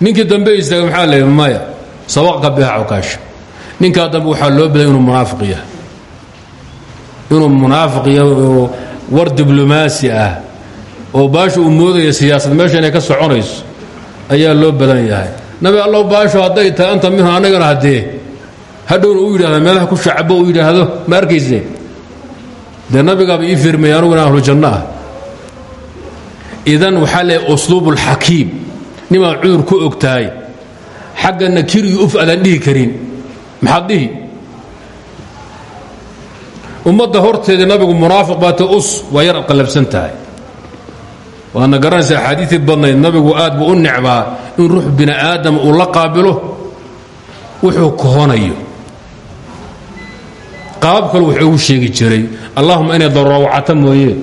Ninkii dambe istaaga maxaa la maya sabaqka biha cukaasha ninkaa dambe waxaa loo baday inuu munaafiq yahay. Inuu munaafiq yahay oo war diblomaasi ah oo baasha uu moodaya siyaasad meesha inay ka soconayso ayaa loo badan yahay. Nabi allow baasho hadday tahay anta minhu annagana haddee hadhowna uu yidhahda meelaha ku shacbo uu yidhaahdo ma arkayse dee nabigaaba ii firmaya anuguna ahlu janno ah. Idan waxaa leehay usluub اlxakiim nimaad cudur ku og tahay. Xaggana kir iyo uf adaan dhihi karin. Maxaad dhihi? Horteeda nabigu munaafiq baate us waa yar qallabsan tahay. Waadna garanaysa axaadiiii badnayd nabigu aad buu u necbaa in ruux bini aadam uu la qaabilo wuxuu kohonayo qaab kale wuxuu ugu sheegi jiray allahuma inay daroowcata mooye.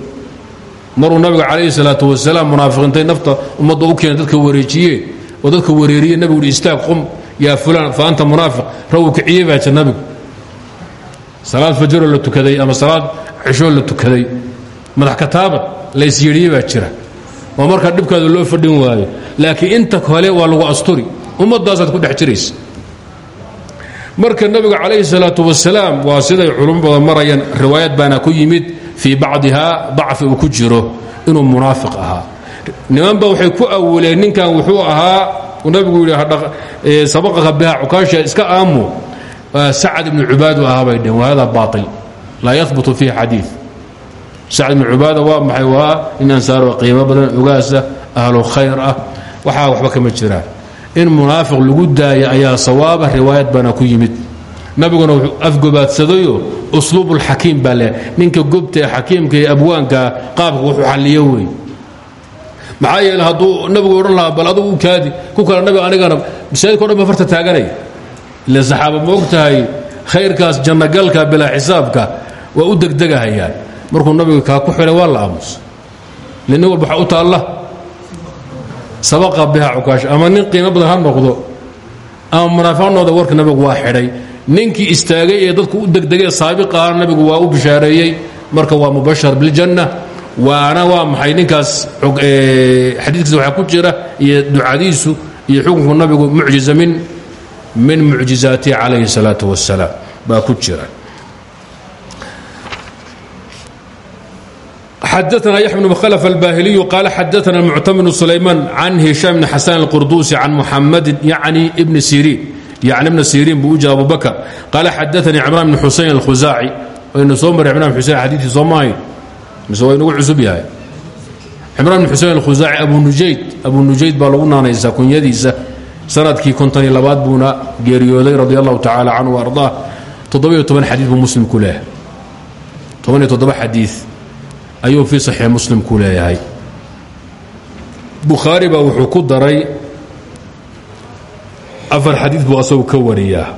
Maruu nabiga calayhi salaatu wasalaam nafta ummadda u dadka wareejiyeen oo dadka wareeriye nabigu istaag qum yaa fulaan fa anta munaafiq rawu kiciye baa nabigu. Salaad fajroo la tukaday ama salaad cishoo la tukaday madax kataabad la isyidhiye jira. Waa markaa dhibkaada loo fadhin waayo laakiin inta kale waa lagu asturi. Ummadaasaad ku dhex jiraysa marka nabiga calayhi salaatu wasalaam waa siday culummo badan marayaan riwaayad baana ku yimid fii bacdiha dacfi uu ku jiro inuu munaafiq ahaa. Nimanba waxay ku awileen ninkan wuxuu ahaa nabigu yidhi sabaqaka biha cukaasha iska aamu. Sacad ibnu cubaadu ahaa bay dheheen wahada baail laa yahbutu fiihi xadiid sacad ibnu cubaada waa maxay? Waa in ansaaro qiimo badan ogaasa ahlu khayr ah. Waxba kama jiraan in munaafiq lagu daaya ayaa sawaaba riwaayad baana ku yimid. Nabiguna wuxuu afgobaadsadayoo usluub ulxakiim baa leh ninka gobta ee abwaankaa qaabka wuxuu xalliyo wey maxaa yeele hadduu nabigu odhan lahaa bal adugu u kaadi ku kale nabiga anigana masaajidka o dhan ba farta taaganaya. Ile saxaaba ma og tahay khayrkaas jannagalka bilaa xisaabka waa u degdegahayaan markuu nabiga kaa ku xidhay waa la aamusa le nin u taalla sabaqa biha cukaash ama nin qiimo badan ha noqdo ama munaafiq noqda warka nabigu waa xidhay. Ninkii istaagay ee dadku u degdegay saabiqa ah nabigu waa u bishaareeyey marka waa mubashar biljanna waana waa maxay ninkaas xadiikiisa waxaa ku jira iyo ducadiisu iyo xukunku nabigu mucjiza min min mucjizaatihi calayhi salaatu wasalaam ku jira. xadaana yax bn mhlf albahiliyu qaal xadaana muctaminu sulayman can hishaam bn xasan اlqurduusi can muxamadin yani bni siriin yani ibna siriin buu u jira abu bakr qaala xadaanii cimraan bn xusayn alkhusaaci waynu soo maray cimran xusein xadiitii soo maahay mise waa inugu cusub yahay cimraan bn xusein alkhusaaci abu nujayd abu nujayd baa lagu naanaysaa kunyadiisa sannadkii konton iyo labaad buuna geeriyooday radi allahu tacala canhu ardaa toddobiyo toban xadii buu muslim ku leehay toban iyo toddoba xadii ayuu fii saxiix muslim ku leeyahay. Bukhaari baa wuxuu ku daray afar xadii buu asagu ka wariyaa.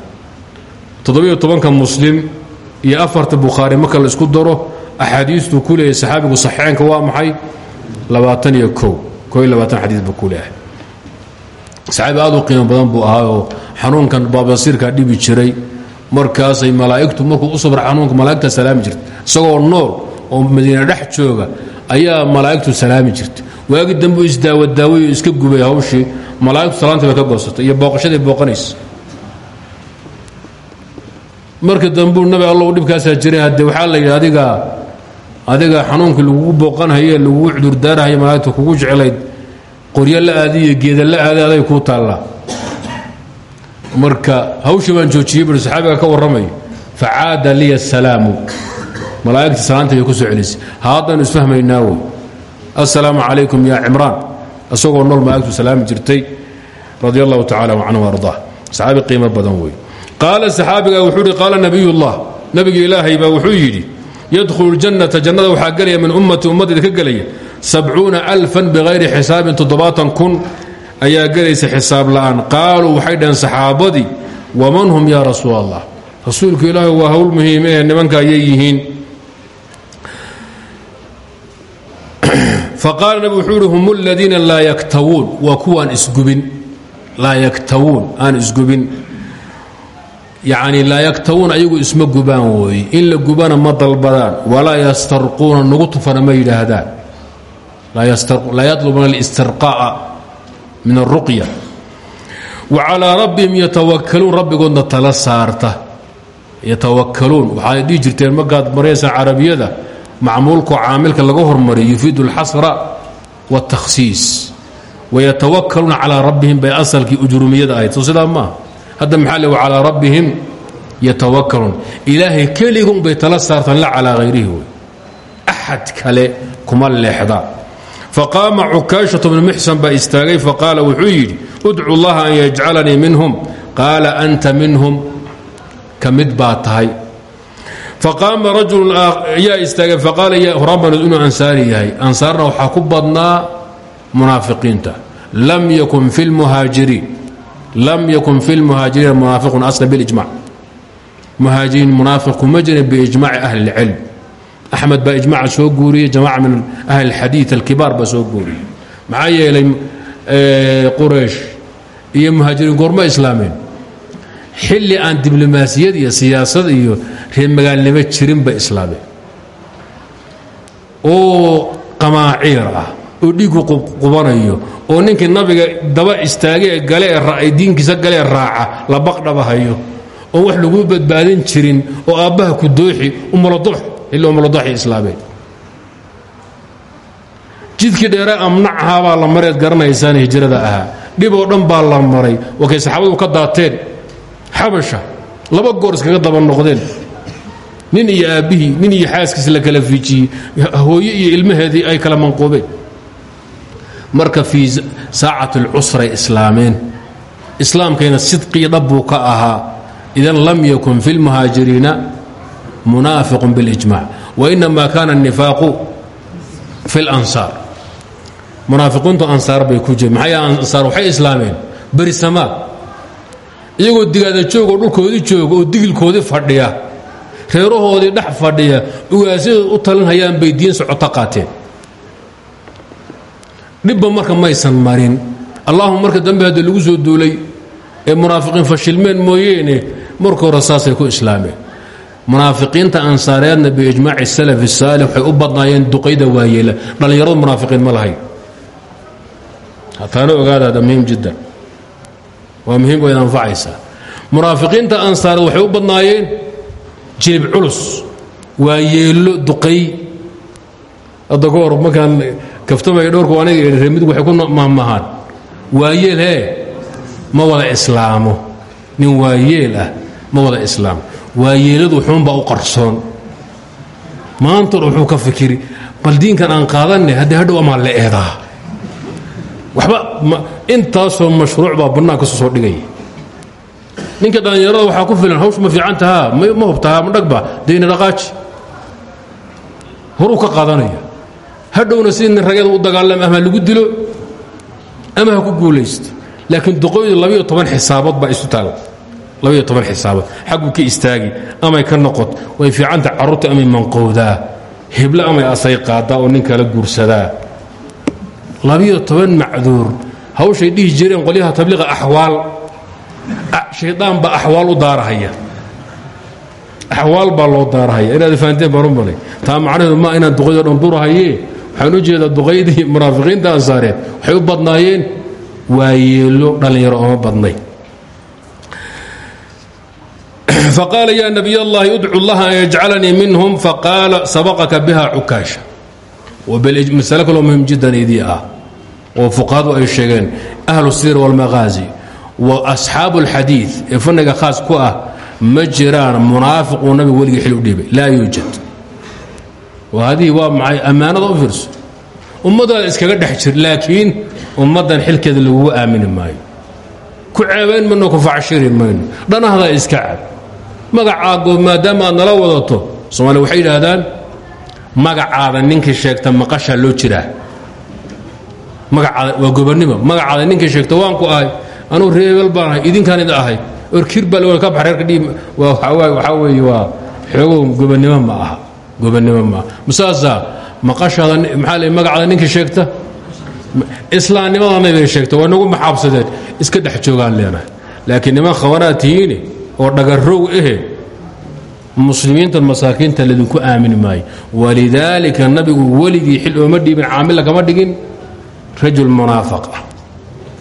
Toddobiyo tobanka muslim iyo afarta bukhaari marka la isku daro axaadiistuu ku leeyahay saxaabigu saxiixeenka waa maxay? Labaatan iyo ko ko labaatan xadiis buu ku leeyahay. Saxaabi aad badan buu ahaa oo xanuunkan baabasiirkaa dhibi jiray. Markaasay malaa'igtu markuu u sabra xanuunka malaa'igta salaami jirta isagoo nool oo madiine dhex jooga ayaa malaa'igtu salaami jirta waagi dambu isdaawadaawayo iska gubay hawshii malaa'igtu salaantii bay ka goosatay iyo booqashaday booqanaysa. Marka dambuu nabi allow dhibkaasaa jiray haddee waxaa la yidhi adiga adiga xanuunkii lagugu booqanhaye lagugu cudurdaarahaye malaa'igtu kugu jeclayd qoryo la aadi iyo geeda la aaday aday kuu taallaa marka hawsha baan joojiyey bui saxaabiga ka warramayo facaada liya asalaamu malaa'igta salaanta bay ku soo celisay. Haddaynu isfahmaynaa wey assalaamu calaykum ya cimraan. Nool malaa'igtu salaami jirtay radi allahu tacala canhu ardaa saxaabi badan wey qaala saxaabiga wuxuu ihi qaala nabiyullah. Nabiga ilaahay baa wuxuu yidhi yadkhulu ljannata jannada waxaa gelaya min ummati ummaddeeda ka gelaya sabcuuna alfan bikayri xisaabin kun ayaa gelaysa xisaab la'aan. Qaaluu waxay dhaheen saxaabadii waman hum yaa rasuulku ilaahi waa hawl muhiim ee nimanka ayay yihiin faqaala nabi wuxuu ihi hum aladiina laa yaktawuun. Waa kuwaan isgubin. Laa yaktawuun aan isgubin. Yacni laa yaktawuun ayagu isma gubaan wooye in la gubana ma dalbadaan. Walaa yastarquuna nugu tufana ma yidhaahdaan. Laa yatlubuna alistirqaa'a min alruqya wa calaa rabbihim yatawakaluun rabbigoodna tala saarta. Yatawakaluun waxaad dhihi jirteen markaad maraysaan carabiyada macmuulko caamilka laga hormariyo yufiidu alxasra wاtakhsiis wayatawakaluuna calaa rabbihim bay asalkii ujrumiyada ahayd. Soo sidaa maaha hadda maxaa le calaa rabbihim yatawakaluun ilaahay keligun bay tala saartaan la calaa hayrihi wey axad kale kuma leexda. Faqaama cukaashatu bnu muxsan baa istaagay faqaala wuxuu yidhi udcu llaha an yajcalanii minhum. Qaala anta minhum. Ka mid tahay faqaama rajulu yaa istaagay faqaala horaan inuu ansaari yahay. Ansaarna waxaa ku badnaa munaafiqiinta. Lam yakun fi lmuhaajiriin lam yakun fi lmuhaajiriina munaafiqun aslan bilijmac muhaajiriin munaafiq kuma jirin biijmaaci ahli اlcilm axmed baa ijmaca soo guuriyey jamaca min ahli اlxadiid alkibaar baa soo guuriyey. Maxaa yeelay quraysh iyo muhaajiriin goorma islaameen xilli aan diblomaasiyad iyo siyaasad iyo reer magaalnimo jirin bay islaameen oo qamaaciir ah oo dhiigu qubanayo oo ninkii nabiga daba istaagay ee gale diinkiisa galee raaca la baqdhabahayo oo wax laguu badbaadin jirin oo aabbaha ku dooxi umuladox xilli umuladoxay islaameen jidkii dheere amnacahaa baa la mareed garanaysaan hijrada ahaa. Dhib oo dhan baa la maray. Oo kay saxaabadu ka daateen xabasha laba goor iskaga daba noqdeen nin iyo aabbihii nin iyo xaaskiis la kala fiijiyey hooye iyo ilmaheedii ay kala manquubeen marka fii saacat اlcusray islaameen islaamkayna sidqii dhabbuu ka ahaa idan lam yakun fi اlmuhaajiriina munaafiqun biاlijmac wainama kana الnifaaqu fi اlansaar munaafiqiintu ansaar bay ku jireen maxay ansaar waxay islaameen berisamaad iyagoo digaada joogoo dhulkoodii jooga oo digilkoodii fadhiya reerahoodii dhex fadhiya ugaasyadood u talinhayaan bay diin socoto qaateen. Dhibba marka maysan marin. Allahuma marka dambe hadda lagu soo duulay ee munaafiqiin fashilmeen mooyeene marka hore saasay ku islaameen. Munaafiqiinta ansaareedna biijmaaci salaf saalix waxay u badnaayeen duqayda waayeela. Dhallinyaradu munaafiqiin ma lahayn. Hataana ogaadaada muhiim jiddan waa muhiim wayd anfacaysaa munaafiqiinta ansaareed waxay u badnaayeen jilib culus waa yeello duqay. Hadda ka hor markaan kaftamaya dhowrku aniga idhi reer midug waxay ku mahmahaan waayeel hee ma wada islaamo. Nin waayeel ah ma wada islaamo. Waayeeladu xuunbaa u qarsoon. Maantoo dhan wuxuu ka fikiri bal diinkan aan qaadanne haddii hadhow amaa la eedaa waxba intaasoo mashruuc baa bannaan ka soo soo dhigaya ninka dhallinyarada waxaa ku filan hawsh ma fiican tahaa ma hubtahaa ma dhagba dayna dhaqaaji. Horuu ka qaadanaya hadhowna sidii nin rageeda u dagaalama ama lagu dilo ama ha ku guulaysto. Laakiin duqooydu labiyo toban xisaabood baa isu taal. Labiyo toban xisaabood. Xagguu ka istaagi amay ka noqot way fiicanta carruurta amay manqowdaa. Heblo amay asay qaadaa oo nin kala guursadaa labiyo toban macduur. Hawshay dhihi jireen qolyaha tabliiqa axwaal. Shaydaan baa axwaal u daarahaya. Axwaal baa loo daarahaya. Inaad fahanteen baan u taa macnaheedu ma inaan duqaydoo dhan durahaye waxaan u jeedaa duqaydii munaafiqiinta ansaareed waxay u badnaayeen? Waayeelo dhallinyaro ooma badnay. Faqaala ya nabiy اllahi udcu llaha an yajcalanii minhum. Faqaala sabaqaka biha cukaasha masale kaloo muhiim jiddan idii ah oo fuqahadu ay sheegeen ahlu sir wاlmaqaazi wa asxaabu اlxadiid ee fanniga khaas ku ah ma jiraan munaafiquu nabigu weligii xil u dhiibay laa yuujad haddii waa maxay ammaanada u fiirso. Ummadaada iskaga dhex jir laakiin ummaddan xilkeeda lagugu aamini maayo. Ku ceebayn mayno ku facshiri mayno. Dhanahdaa iska cab magacaago maadaama magacaada ninkii sheegta maqashaa loo jiraa. Magacaada waa gobonnimo. Magacaada ninkii sheegta waan ku ahay anuu reebel baan ahay idinkaan id ahay. Orkir baa la ka bax reerka dhiib waxaa weeye waa xoogow gobonnimo ma aha. Gobonnimo maaha masaasaa maqashaada maxaa le magacada ninka sheegta? Islaamnimadana bay sheegta waa nagu maxaabsadeen iska dhex joogaan leenahay laakiin niman khawanaad tihiine oo dhagarrow ahe muslimiintan masaakiinta ladinku aamini maayo walidaalika nabigu weligii xil ooma dhiibin caamilla kama dhigin rajul munaafiq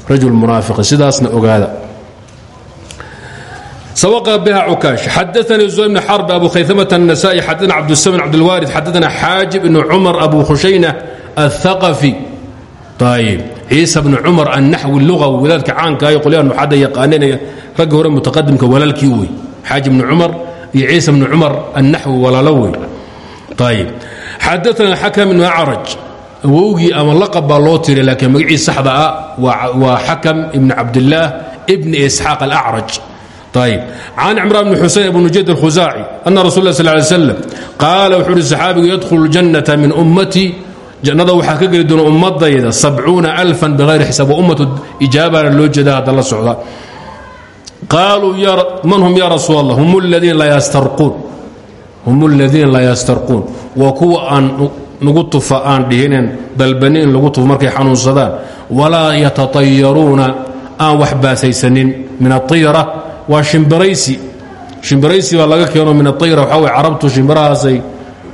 rajul munaafiq sidaasna ogaada سوق بها عكاش حدثني زهير بن حرب أبو خيثمة النسائي حدثنا عبد السمن عبد الوارث حدثنا حاجب بن عمر أبو خشينة الثقفي طيب عيسى بن عمر النحو اللغوي وذلك عانك يقول أنه حدا يقانين رق هو متقدم ولا الكيوي حاجب بن عمر iyo ciisa bn cumar annaxw walaalowe ayb xadaana xakam ibn acraj awowgii ama laqab baa loo tiriya laakiin magaciis saxda ah waa xakam ibn cabdillaah ibn isxaaq alacraj ayb can cimraan bn xuseyn ibn jayd alkhusaaci anna rasul sl lay slam qaala wuxuu uhi saxaabigu yadkhulu ljannata min ummatii jannada waxaa ka geli doona ummadayda abcuuna alfan biayri xisaab wa ummatu ijaabana loo jeeda hadda la socda qaaluu man hum ya rasuul allah hum aladiina laa yastarquun waa kuwa aan nagu tufa aan dhihinen dalbani in lagu tufo markay xanuunsadaan walaa yatatayaruuna aan wax baasaysanin min aطiyra waa shimbiraysi shimbiraysi baa laga keeno min aطayra waxaa way carabtu shimbirahaasay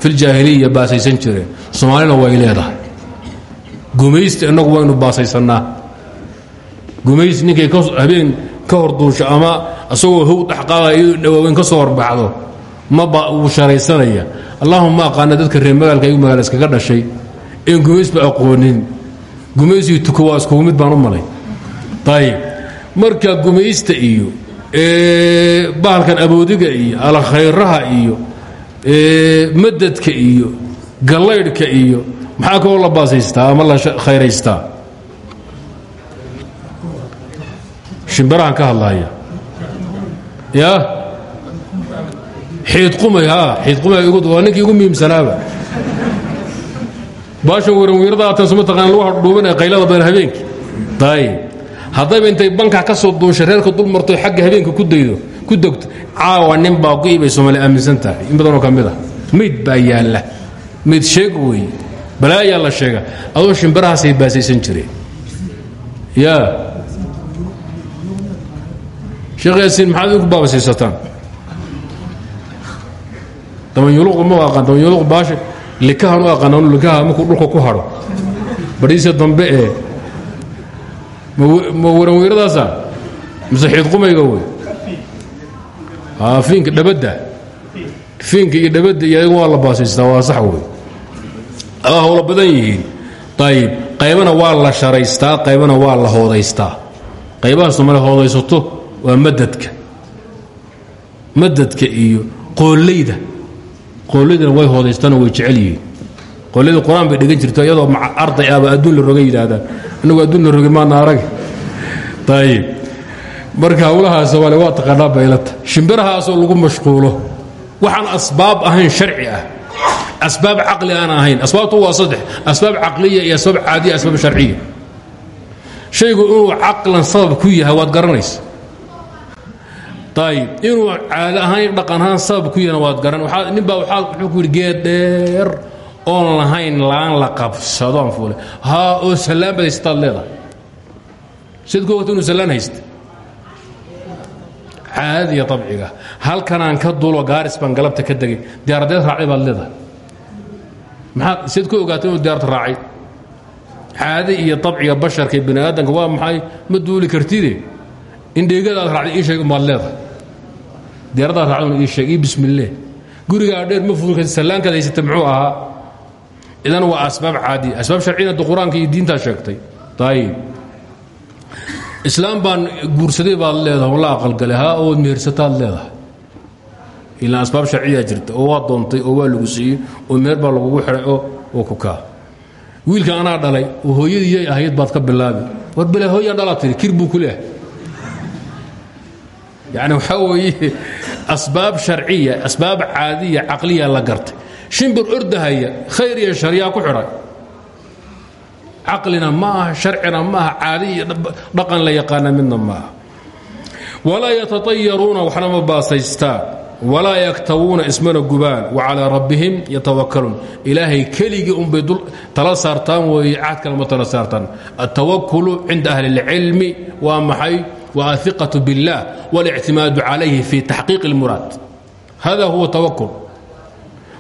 filjaahiliya baasaysan jireen soomaalina way leedahay gumaysta innagu waynu baasaysannaa gumays ninkay habeen ka horduusho ama isagoo how dhexqaadaya iyadoo dhawaaweyn ka soo horbaxdo maba wuu sharaysanaya. Allahuma aqaana dadka reer magaalka igu magaala iskaga dhashay een gumaysba aqoonin. Gumaysiyo tuko waa mid baan u malay. Ayib marka gumaysta iyo bahalkan aboodiga iyo alkhayraha iyo madadka iyo gallaydhka iyo maxaa kaloo la baasaystaa ama la khayraystaa shimbirahan ka hadlaya ya? Xiidqumay ha? Xiidqumay waa ninkii igu muhiimsanaaba baashan weranweyradaatan suma taqaan lagu hadhuuban ee qaylada badan habeenkii ayib haddayba intay banka ka soo duushay reerka dul marto xagga habeenka ku daydo ku degto caawa nin baa gu'i bay soomaali aaminsan tahay. In badanoo ka mid a mayd baa yaalla. Mayd sheeg weeye balaayaa la sheega. Adoo shimbirahaasay baasaysan jireen ya sheekh yaasiin maxaad idinku baabasaysataan damanyuluqu ma aqaan damanyuluqu baasha likahan u aqaan anu likaha markuu dhulka ku hadho badhiisa dambe ee ma waranweyradaasa mise xiidqumayga wey fiinka dhabadda fiinka iyo dhabadda iyo waa la baasaystaa waa sax wey a hawlo badan yihiin ayib qaybana waa la sharaystaa qaybana waa la hoodaystaa qaybaha soomali hoodaysato waa madadka madadka iyo qoollayda qoolaydana way hoodaystaan way jecel yihiin. Qoolayda qur'aan bay dhegan jirto iyadoo arday ahba adduun la roga yidhaahdaan. Inagu adduun la rogi maana arag. Ayib marka hawlahaa soomaaliya waa taqaanaa baylata shimbirahaasoo lagu mashquulo. Waxaan asbaab ahayn sharci ah. Asbaab caqli aan ahayn. Asbaabtu waa saddex. Asbaab caqliya iyo asbaab caadiya asbaab sharciya. Shaygu inuu caqlan sabab ku yahay waad garanaysa ayib inuu caado ahaan dhaqan ahaan sabab ku yahana waad garan. Nin baa wuxuu ku yidhi geed dheer oon lahayn laan la qabsado aan fuule haa oo sallaan baad haystaad leedahay. Sid ku ogta inuu sallaan haysta caadada iyo abciga halkanaan ka duulo gaaris baan galabta ka degay. Diyaaradeed raacday baad leedahay. Maxaad sid ku ogaatay inuu diyaarta raacay? Caada iyo abciga basharka bani aadamka waa maxay? Ma duuli kartide indheegadaad raacday ii sheeg umaad leedahay diyaaradaad raacdun ii sheeg ii bismillaah gurigaa dheer ma fuulka sallaankaad haysata muxuu ahaa idan waa asbaab caadiya asbaab sharciyana da qur'aanka iyo diintaa sheegtay. Ayib islaam baan guursaday baad leedahay la aqalgalay ha ood leedahay. Ilaa asbaab sharciyaa jirta oo waa doontay oo waa lagu siiyey oo meher baa lagugu xidhay oo ku kaa wiilka anaa dhalay oo hooyadiiyay ahayd baad ka bilaabi. War bale hooyaan dhalaa tiri kir yani waxaa weeye asbaab sharciya asbaab caadiya caqliya la gartay. Shimbir ordahaya khayr iyo sharyaa ku xidhay. Caqlina ma sharcina ma aha dhaqan la yaqaana midna ma aha walaa yatatayaruuna waxna ma baasaystaan. Walaa ismana gubaan. Wa calaa rabbihim yatawakaluun ilaahay keligii unbay tala saartaan weeye cahd kalema tala saartaan. Altawakulu cinda ahli اlcilmi waa maxay wa ahiqaة biاllah واlictimaadu calayhi fi taxqiiq اlmuraad hada huwa tawakul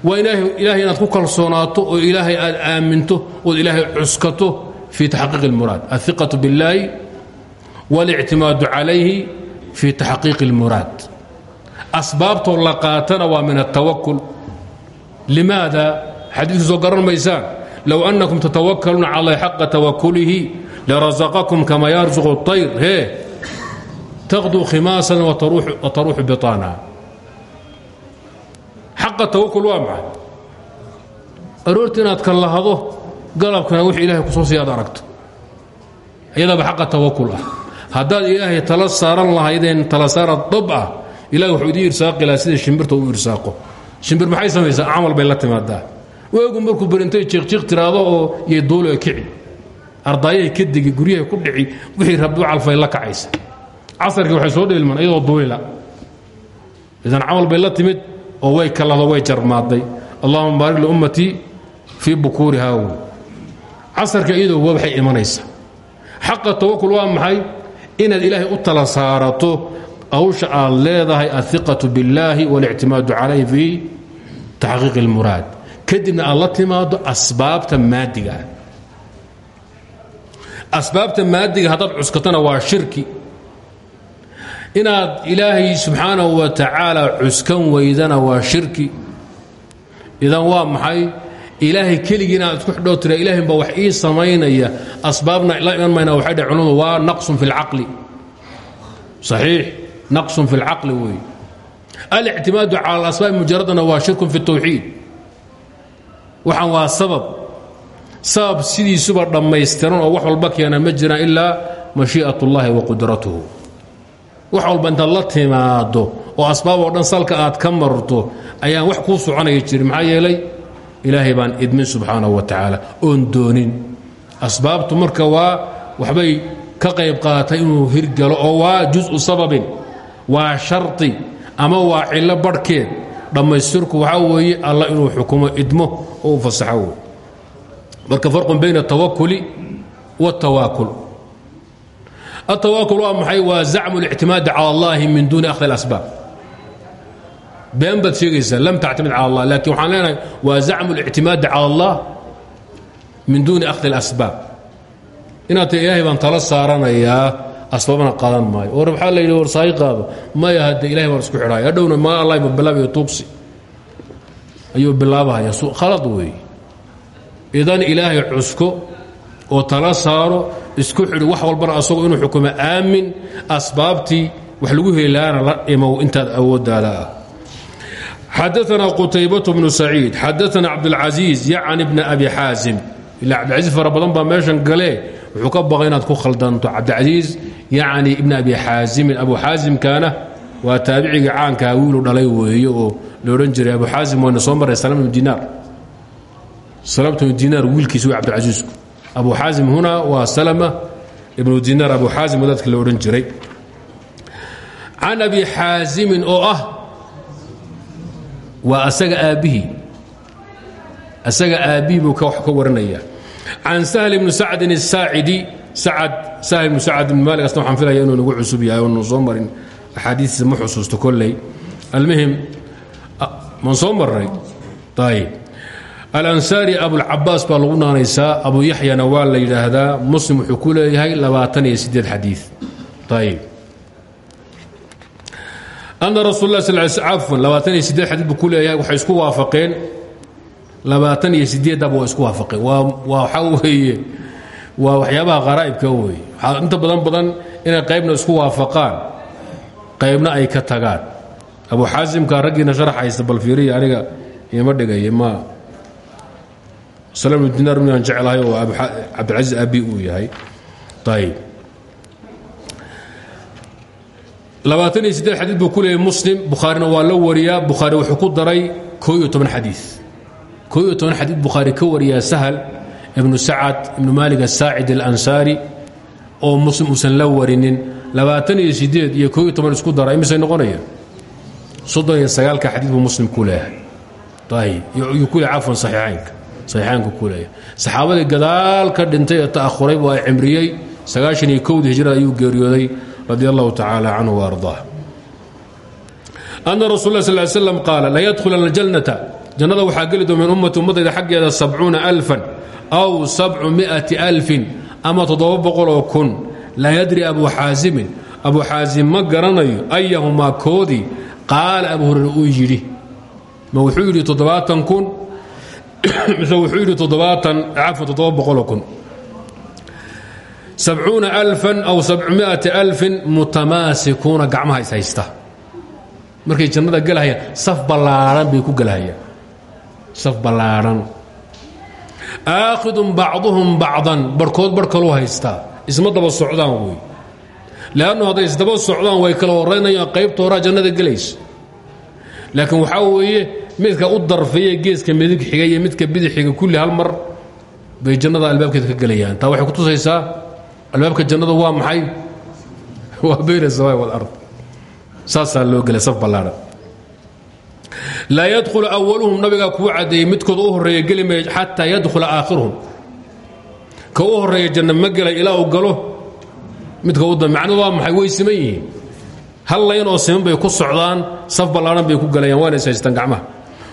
waa ilaahay inaad ku kalsoonaato oo ilaahay aad aaminto ood ilaahay cuskato fi taxqiiq اlmuraad ahiqaة biاllaahi واlictimaadu calayhi fi taxqiiq اlmuraad asbaabtoo la qaatana waa min الtawakul limaada xadiidku soo garan maysaan low أnnakum tatawakaluuna cala allahi xaqa tawakulihi larazaqakum kama yarzuqu الطayr hee taqduu khimaasan wataruuxu biطaana xaqa tawakul waa maxay aroorti inaad ka lahado galabkana wix ilahay ku soo sii aad aragto iyadaba xaqa tawakul ah haddaad ilaahay tala saaran lahaydeen tala saara dab ah ilahi wuxuu idin irsaaqi lahaa sida shimbirta u irsaaqo shimbir maxay samaysaa camal bay la timaadaa weegu markuu berintay jiiqjiiq tiraado oo iyo duulo kici ardaayahay ku dhici wixii rabbi u calfay la kacaysa casarkii waxay soo dhilman iyadoo duwila. Idan camal bay la timid oo way kalado way jarmaaday. Allahuma baarik liummatii fii bukuurihaa wey casarka iyadoo waxay imanaysaa. Xaqa tawakul waa maxay? Inaad ilaahay u tala saarato awsha aad leedahay ahiqatu billaahi walictimaadu calayh fii taxqiiqi اlmuraad kadibna aad la timaado asbaabta maadiga. Ah asbaabta maadiga haddaad cuskatona shirki inaad ilaahay subxaanahu wa tacaala cuskan weydana waa shirki. Idan waa maxay? Ilaahay keligii inaad isku xidhoo tira ilahay wax ii samaynaya. Asbaabna la iman mayna waxay dheh culumadu naqsun fi lcaqli saxiix naqsun fi lcaqli weeye alictimaadu cala alasbaabi mujaradana waa shirkun fi اtawxiid waxaan waa sabab. Sabab sidiisuba dhammaystiran oo wax walba keena ma jiraan ilaa mashii'at wa qudratuhu wax walba intaad la timaado oo asbaab oo dhan salka aad ka marto ayaan wax kuu soconaya jirin maxaa yeelay ilaahay baan idmin subxaanahu wa tacaala oon doonin asbaabtu marka waa waxbay ka qayb qaatay inuu hirgalo oo waa juزu sababin waa sharطi ama waa cilo barhkeed dhammaystirku waxaa weeye alla inuu xukumo idmo oo u fasaxo wey marka farqun bayna الtawakuli والtawaakul الtawaakul waa maxay waa zacmu الاctimaadi calى اllahi min duuni akhdi اlasbaab been baad sheegaysaa lam tactamid calى اllah lakin waxaan leenahay waa zacmu الاctimaadi calى اllah min duuni akhdi اlasbaab inaad ta ilaahay baan tala saaranayaa asbaabana qaadan maayo war waxaa la yidhi war saai qaado maya hadde ilahay baan isku xidhaya hadhowna ma allahba bilaabaya tuugsi ayuu bilaabahaya khalad weeye idan ilaahay cusko oo tala saaro isku xidhi wax walbana asagoo inuu xukumo aamin asbaabtii wax lagu helaana la imow intaad awooddaada ah xadaana qutaybatu bnu saciid xadaana cabdاlcasiiz yacni bna abi xaasim. Ila cabdilcasiis fara badan baa meeshan galee wuxuu ka baqay inaad ku khaldanto. Cabdilcasiis yacni ibn abi xaasimin abu xaasimkaana waa taabiciga caankaa wiilu dhalay weeye oo la odhan jiray abu xaasim wayna soo marray salam ibnu dinaar. Cabdilcasiisku abu xaasim huna waa salama ibnu dinaar abu xaasim wadaadka la odhan jiray. Can abi xaasimin oo ah waa asaga aabbihii. Asaga aabbihii buu ka warinaya. Can sahl bni sacdin الsaacidi sacad sahl bnu sacd ibn malik asna waxaan filaya inuu nagu cusub yahay oonu soo marin axaadiistiisa ma xusuusto kolley. Almuhim man soo marray? Ayb alansaari abulcabaas baa lagu naanaysaa. Abu yaxyana waa la yidhaahdaa. Muslim wuxuu ku leeyahay labaatan iyo sideed xadii ayb ana rasul lah sal cafwan labaatan iyo ku leeyahay. Waxay isku waafaqeen. Labaatan iyo waa isku waafaqeen. Waa waxaa weeye. Waa waxyaabaha qaraa'ibka weeye. Waxaa inta badan badan inay qaybna isku waafaqaan. Qaybna ay ka tagaan. Abu xaasimka raggiina sharax haysta bal fiiriya aniga ima dhigaya ma salm dinaar minaan jeclahay oo cabdilcasiis abi uu yahay. Ayb labaatan iyo sideed xadiid buu ku muslim bukhaarina waa la wariyaa bukhaari wuxuu ku daray koo iyo toban xadiid koo ka wariyaa sahal ibnu sacad ibnu maalik asaacid alansaari oo muslim uusan la warinin. Labaatan iyo sideed iyo koo iyo toban isku dara imisay noqonaya soddon iyo sagaalka xadiid buu muslim ku leeyahay. Ayib yuu ku saxiixaynka saxiixaynku ku leeyahay saxaabadii gadaal ka dhintay ee ta'ahuray waa cimriyey. Sagaashan iyo kowdii hijrada ayuu geeriyooday radi allahu tacaala canhu wa ardaa ana rasul lah sal l slam qaala layadkhulana aljannata. Jannada waxaa geli doon min ummati ummaddayda xaggeeda sabcuuna alfan aw sabcu mi'ati alfin ama toddoba boqoloo kun. Laa yadri abu xaasimin abu xaasim ma garanayo ayahumaa koodii qaala abu hurayre uu yidhi ma wuxuu yidhi toddobaatan kun mise wuxuu yidhi toddobaatan cafwan toddoba boqoloo kun. Sabcuuna alfan aw sabcumi'ati alfin mutamaasikuuna gacmaha is haysta. Markay jannada gelahayaan saf ballaadhan bay ku gelahayaan saf ballaadhan aakhidun bacduhum bacdan barhkood barh kaluu haystaa isma daba socdaan wey. Leannu hadday isdaba socdaan way kala horaynayaan qaybta jannada gelaysa laakiin waxaa weeye midka u darfeeye geeska midig xiga iyo midka bidix xiga kulli hal mar bay jannada albaabkeeda ka gelayaan. Taa waxay ku tusaysaa albaabka jannada waa maxay? Waa bayna asamaa walard saasaa loo gelay saf ballaadhan. Laa yadkhulu awaluhum nabigaa kuu caddeeyey midkood u horreeya geli maya xataa yadkhula aakhiruhum ka u horreeya janna ma gelay ilaa galo midka u dambe. Waa maxay? Way siman hal layn oo siman ku socdaan saf ballaadhan bay ku galayaan waana is haystaan gacmaha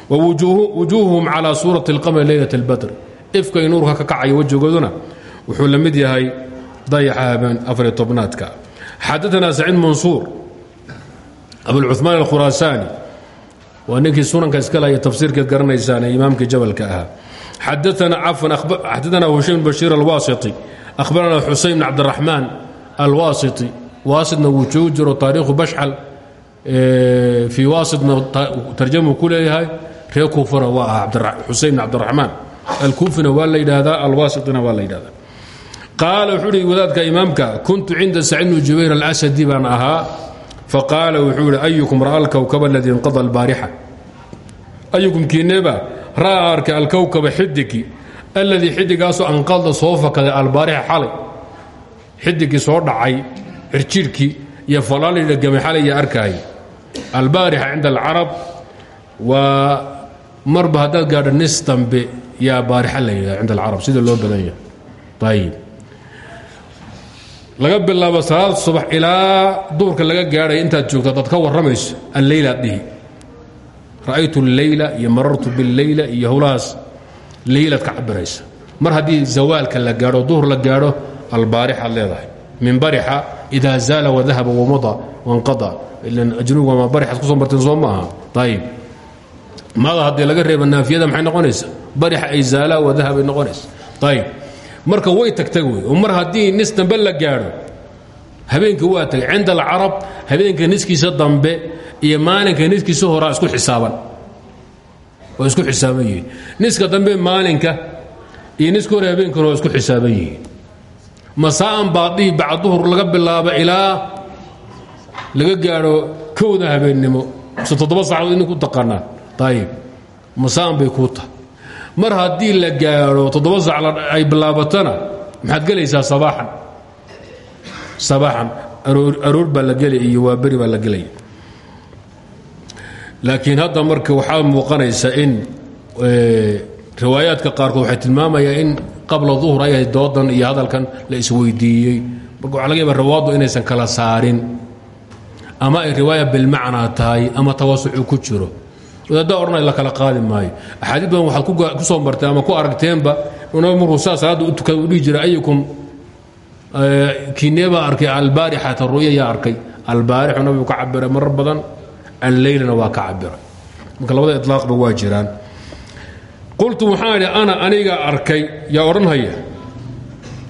wujuuhuhum calaa suurati alqamari leylat albadr ifkay nuurka ka kacaya wejigooduna wuxuu la mid yahay dayaxa habeen afariyo tobnaadka xadaanaa saciid mansuur abulcumaan alkhuraasaani waa ninkii sunanka iska laya tafsiirkeed garanaysaan ee imaamkii jabalka ahaa xadaana hushaym bashiir alwaasiti ahbarana xuseyn bn cabdiraxmaan alwaasiti waasidna wuu joogi jiro taariikhu bashxal fii waasidna tarjamuu ku leeyahay reer kuufana waa ahaa xuseyn bn cabdiraxmaan alkuufina waa la yidhaahdaa alwaasitina waa la yidhahdaa qaala wadaadka imaamka kuntu cinda sacid bni jubayr alasadi baan ahaa. Faqaala wuxuu ihi ayukum ra'a alkowkaba aladii inqada albaarixa? Ayukum kiineeba ra'a arkay alkowkaba xidigi alladii xidigaasoo anqada soo fakaday albaarixa xalay. Xidigii soo dhacay cirjirhkii iyo falaalii dhagamay xalay iyo arkahay albaarixa cinda alcarab waa marba haddaad gaadho nis dambe yaa baarixa la yidhaha cinda alcarab sida loo badan yahay. Ayib laga bilaabo salaad subax ilaa duurka laga gaadhaya intaad joogto adaad ka warramayso alleylaad dhihi. Ra'aytu alleyla iyo marartu billeyla iyo howlahaas leylaad ka mar haddii zawaalka la gaadho duhur la gaadho albaarixaad leedahay. Min barixa idaa zaala wadahaba wamada wanqada ilan ajnubiga ma barixaad ku soo marteen soo ma aha ayib maada haddii laga reeba naafiyada maxay noqonaysa? Barixa ay zaala wadahabay noqonaysa. Ayib marka way tagtay wey. Oo mar haddii nis dambe la gaadho habeenka waa tagay cinda alcarab habeenka niskiisa dambe iyo maalinka niskiisa horaa isku xisaaban. Waa isku xisaaban yihiin. Niska dambe maalinka iyo niska hore habeenkan waa isku xisaaban yihiin. Masaa'an baadihii bacduhur laga bilaabo ilaa laga gaadho kowda habeennimo mise toddoba saacadood idinku taqaanaan ayib masaa'an bay kuu tahay. Mar haddii la gaadho toddoba sac ay bilaabatana maxaad gelaysaa sabaaxan? Sabaaxan. Aroor baa la gelay iyo waa beri baa la gelaya laakiin hadda marka waxaa muuqanaysa in riwaayaadka qaarkood waxay tilmaamayaan in qabla duhur ay ahayd doodan iyo hadalkan la isweydiiyey. Marka waxaa laga yaaba rawaaddu inaysan kala saarin. Ama ay riwaaya bilmacnaa tahay ama tawasucu ku jiro wadaadda odhanay la kala qaadi maayo. Axaadiid badan waxaad ku soo marteen ama ku aragteenba inuu markuu saa salaadda u tukada uu dhihi ayukum kiineebaa arkay albaarixata ru'ya yaa arkay. Albaarixu nabigu ka cabiray marar badan alleylana waa ka cabiray marka labada ilaaqba waa jiraan. Qultu waxaan ana anigaa arkay. Yaa odhanhaya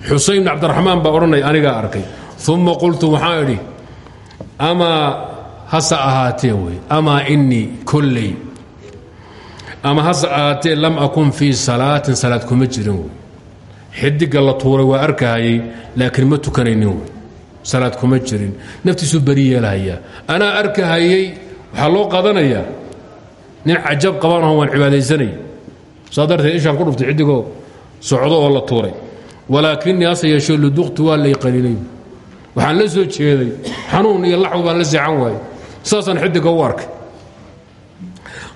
xuseyn bn cabdiraxmaan baa odhanaya arkay. Uma qultu waxaan idhi amaa hase ahaatee wey amaa ama hase ahaatee lam akun fii salaatin salaad kuma jirin wey xidiga la tuuray waa arkahayey laakiin ma tukanaynin wey salaad kuma jirin. Naftiisuu beri yeelhayaa anaa arkahayey waxaa loo qaadanayaa nin cajab qabanao waan cibaadaysanay. Saa darteed ishaan ku dhuftay xidigoo socdo oo la tuuray. Walaakinii hase yeeshee luduqti waa lay qaliilay. Waxaan la soo jeeday. Xanuun iyo laxw baan la seexan waayey. Saasaan xidiga u arkay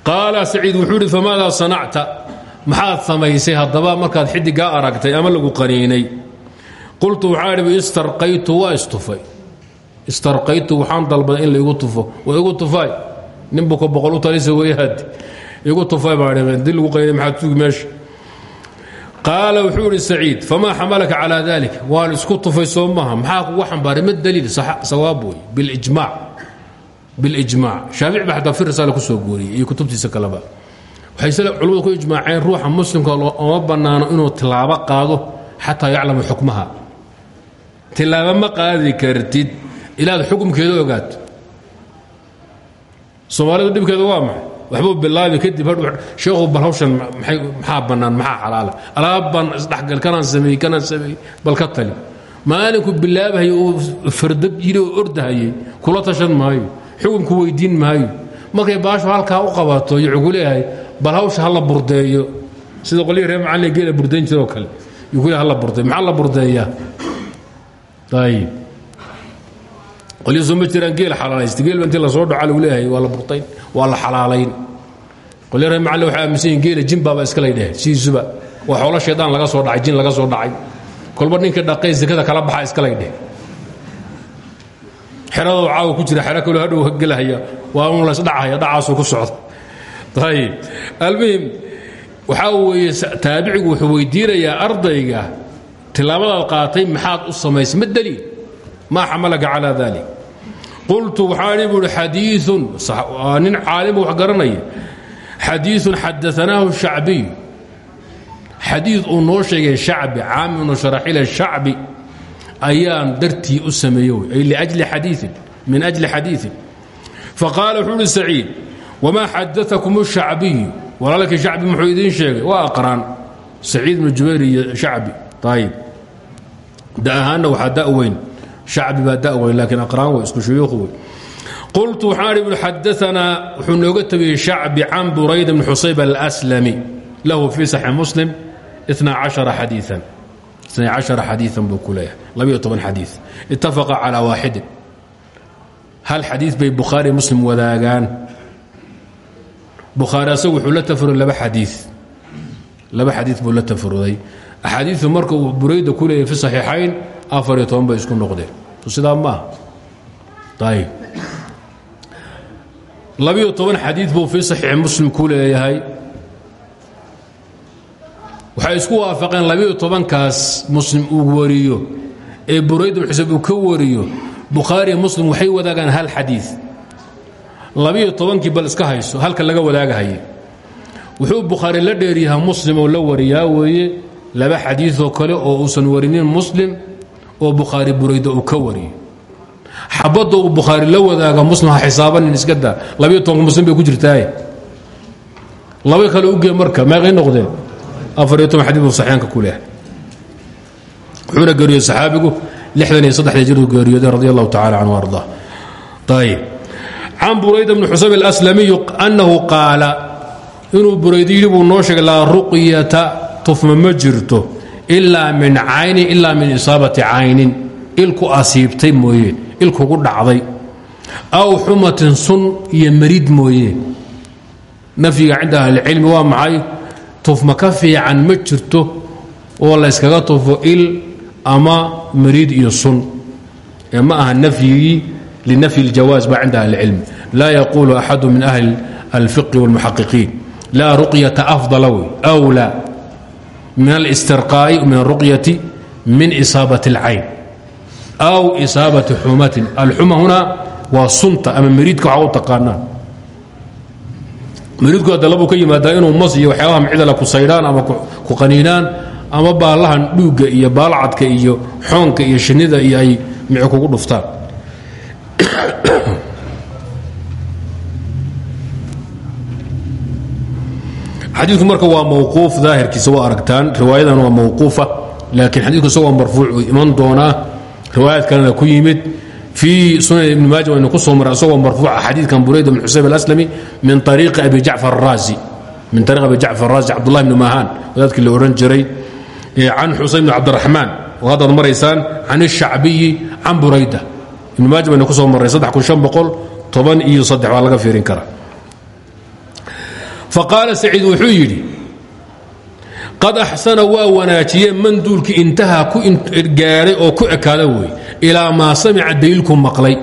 qaala saciid wuxuu idhi famaadaa sanacta? Maxaad samaysay haddaba markaad xidigaa aragtay ama lagu qaniinay? Qultu waxaa istarqaytu waa istufay. Istarqaytu waxaan dalbaday in laigu tufo. Waa igu tufaay ninbuu ka boqol u talisa weyhaadi igu tufay baa dii lagu qaynay maxaad sugi meesha. Qaala wuxuu idhi saciid famaa xamalaka calaa dalik? Waan isku tufay soo maaha. Maxaa kugu xambaaray ma daliil sawaab wey bilijmaac bilijmaac shaafici ba xataa fi risaala ku soo guuriyey iyo kutubtiisa kaleba waxay sle culimmadu ku ijmaaceen ruuxa muslimka oma bannaano inuu tilaabo qaado xataa yaclama xukmaha tilaabo ma qaadi kartid ilaad xukumkeeda ogaato soomaalidu dhibkeeda waa maxay waxbuu bilaabi kadib sheekhu bal hawshan maxaa bannaan maxaa xalaala alaabban isdhexgal kanaan sameeyey kanaan sameeyey bal ka tali maalinku bilaabahayay uu fardag yidhi oo kula tashan maayo xukunku weydiin maayo. Markay baashu halkaa u qabato wuxuu leeyahay bal hawsha ha la burdeeyo. Sida qolyihii reer macalin geela burdayn jiroo kale yuu ku leeyahay ha la burdeeyo. Maxaa la burdeeyaa? Ayib qolyo soo ma geel xalaalaysta. Geel intii la soo dhaca lagu leeyahay waa la la xalaalayn. Qolyo reer macalin waxay aaminsan yihiin geela iska lay dheh sidiisuba waa xoolo shaydaan laga soo dhacay jin laga soo dhacay. Kolba ninka dhaqay sekada kala baxa iska lay xeradoo caawa ku jira xero kaloo hadhow gelahaya. Waa un laysdhacaya dhacaasuu ku socda ayib almuhim waxaa weeye taabicigu wuxuu weydiinayaa ardayga tilaabadaad qaatay maxaad u samaysay ma daliil maa xamalaka calaa dalik qultu waxaani buuhi xadiiun nin caalima wax garanaya. Xadiiun xadaanaahu shacbiy xadii uu noo sheegay shacbi caami bnu sharaxil shacbi ayaan dartii u sameeye xadiiin min ajli xadiiin faqaala wuxuu uhi saciid wamaa xadaakum shacbiyu? Walaalkii shacbi muxuu idiin sheegay waa aqraan. Saciid bnu jubayr iyo shacbi ayib da ahaanna waxaa daweyn shacbi baa daweyn laakiin aqraan wey isku shuyuukh qultu waxaan ihi xadaanaa wuxuu nooga tabiyey shacbi can burayd bn xusayb lahu fii saxi muslim xadiian buu ku leeyahay labiyo toban xadii ittafaqa calaa waaxidin. Hal xadii bay bukhaari muslim wadaagaan. Bukhaari asagu wuxuu la tafaruday laba xadii laba xadii buu la tafaruday axaadiiu marka uu burayda ku leeyahy fi saxiixayn afar iyo toban bay isku noqdeen. Sidaa maaha ayb labiyo toban xadii buu fii saxiixi muslim ku leeyahay. Waxay isku waafaqeen labiyo tobankaas muslim uu wariyo ee burayd bn xuseyb uu ka wariyo bukhaariya muslim waxay wadaagaan hal xadii labiyo tobankii bal iska hayso halka laga wadaagahaye. Wuxuu bukhaari la dheeryahaa muslim oo la wariyaa weeye laba xadiioo kale oo uusan warinin muslim oo bukhaari burayda uu ka wariyo. Xabadda uu bukhaari la wadaaga muslim ha xisaabanin iska daa. Labiyo tobanka muslim bay ku jirtaaye. Laba kale ugee marka meeqay noqdeen? Afariyo toban xadii buu saxiixanka ku leehay wuxuuna geeriyey saxaabigu lixdan iyo saddexda jiruu geeriyooday radi allahu tacala canhu arda ayib can burayda bni xusayb alaslamiyu annahu qaala inuu burayda yidhi buu noo sheegay laa ruqyata tufma ma jirto ilaa min caynin ilaa min isaabati caynin. Ilku asiibtay mooye ilkugu dhacday. Aw xumatin sun iyo marid mooye. Nafyiga cinda ahlicilmi waa maxay? Tufma ka fiican ma jirto oo layskaga tufo il ama mariid iyo sun ee ma aha nafyigii linafyi اljawaaz ba cinda ahli اlcilmi laa yaquulu axadu min ahli alfiqi wاlmuxaqiqiin laa ruqyata afdala wey wlaa min alistirqaa'i min aruqyati min isaabat اlcayn aw isaabati xumatin alxuma huna waa sunta ama mariidka waxa u taqaanaan mariidku hadalabuu ka yimaadaa inuu mas iyo waxyaabaha mcidala ku saydhaan ama ku qaniinaan ama baallahan dhuugga iyo baalcadka iyo xoonka iyo shinnida iyo ay mici kugu dhuftaan. Xadiiku marka waa mawquuf daahirkiisa waa aragtaan riwaayadan waa mawquufa laakiin xadiiku isagoo marfuuc uu iman doonaa. Riwaayaad kalena ku yimid. Fii sunan ibni maaja waynu ku soo maray isagoo marfuuca xadiidkan burayd bn xusayb alaslami min ariiqi abi jacfar araazi min ariiq abi jacfar araazi cabdullahi bni maahaan wadaadkii la odhan jiray can xusayn bn cabdiraxmaan oo haddaad maraysaan can ishacbiyi can burayda. Ibni maaja baynu ku soo marray iyo waa laga fiirin karaa. Faqaala saciid wuxuu yidhi qad axsana waa wanaajiyee man duulkii intahaa ku gaadhay oo ku ekaada wey ilaa maa samica daliilku maqlay.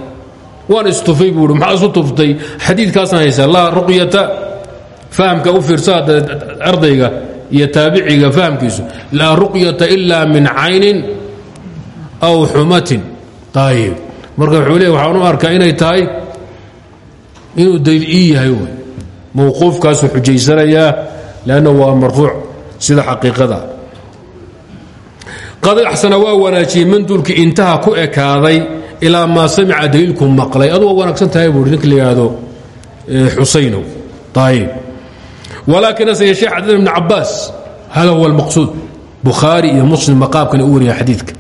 Waan istufay buu i maxaa isu tuftay? Xadiidkaasaan haysaa laa ruqyata fahamka u fiirsa ardayga iyo taabiciga fahamkiisu laa ruqyata ilaa min caynin aw xumatin. Ayib marka wuxuu leey waxaan u arkaa inay tahay inuu daliil ii yahay wey. Mawquufkaasuu xujaysanayaa lanna waa marfuuc sida xaqiiqada. Qad axsana waa wanaajiyey manduulkii intaha ku ekaaday ilaa maa samica daliilku maqlay. Adu waa wanaagsan tahay buui ninka la yidhaahdo xusaynow. Ayib walaakin ase yeeshee xadiid ibn cabaas hada huwa almaqsuud. Bukhaari iyo muslim maqaabkana u wariya xadiidka.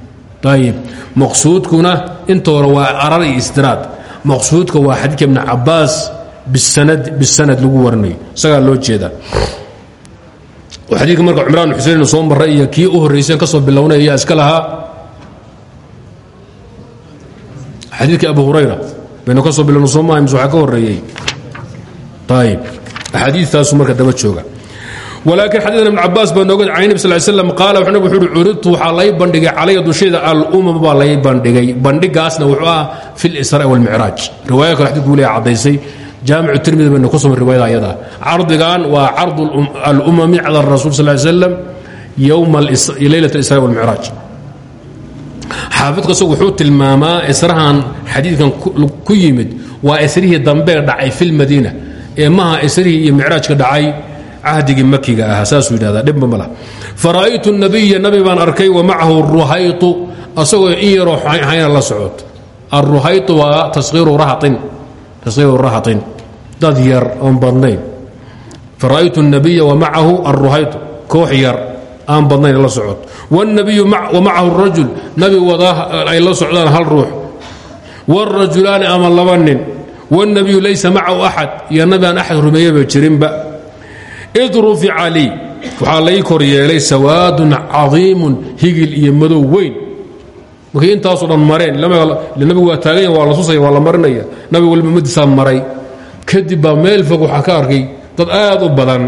Ayib maqsuudkuna inta hore waa arar iyo istiraad. Maqsuudka waa xadiidka ibn cabaas bisanad lagu warinayo isagaa loo jeedaa xadiidka marka cumraan xuseyn soo maray iyo kii u horraysen ka soo bilownay ayaa iska lahaa. Xadiidkii abu hurayra baynu ka soo bilowna soo maha mise waxaa ka horreeyey ayib axaadiitaasu marka daba jooga. Walaakiin xadiidan ibn cabaas baa nooga can nabi sal slam qaala wuxuu uhi curidtu waxaa lay bandhigay calaya dushayda alumam baa lay bandhigay. Bandhigaasna wuxuu ah fi lisraa walmicraaj riwaaya kale xadidku leeya caddaysay. Jaamicu tirmidi baynu ku sumay riwayada ayada. Cardigan waa cardu alumami cala rasul sal slam yowma leylat isra walmicraaj xaafidku isagu wuxuu tilmaamaa israhan xadiidkan ku yimid waa isrihii dambe dhacay fi lmadiina ee maha isrihii iyo micraajka dhacay cahdigii makiga ahaa saasuu yidhahdaa dhibba ma fara'aytu nabiya nabi arkay wa macahu ruhaytu asagoo in yaroo hayna la socoto aruhaytu waa tahiiru rahatin dad yar oon badnayn. Fara'aytu nabiya wa macahu aruhaytu koox aan badnayn la socoto wاnabiyu wa macahu rajul nabi wadaa ay la socdaan hal ruux. Wاrajulaani ama laba nin wاlnabiyu laysa macahu axad iyo nabi aan axad rumeeyaba jirinba id rufica lii waxaa lay kor yeelay sawaadun cadiimun higil iyo madow weyn markay intaaso dhan mareen nabigu waa taaganya waa la susaya waa la marinaya nabigu waliba madiisaa maray kadib baa meel fog waxaa ka arkay dad aad u badan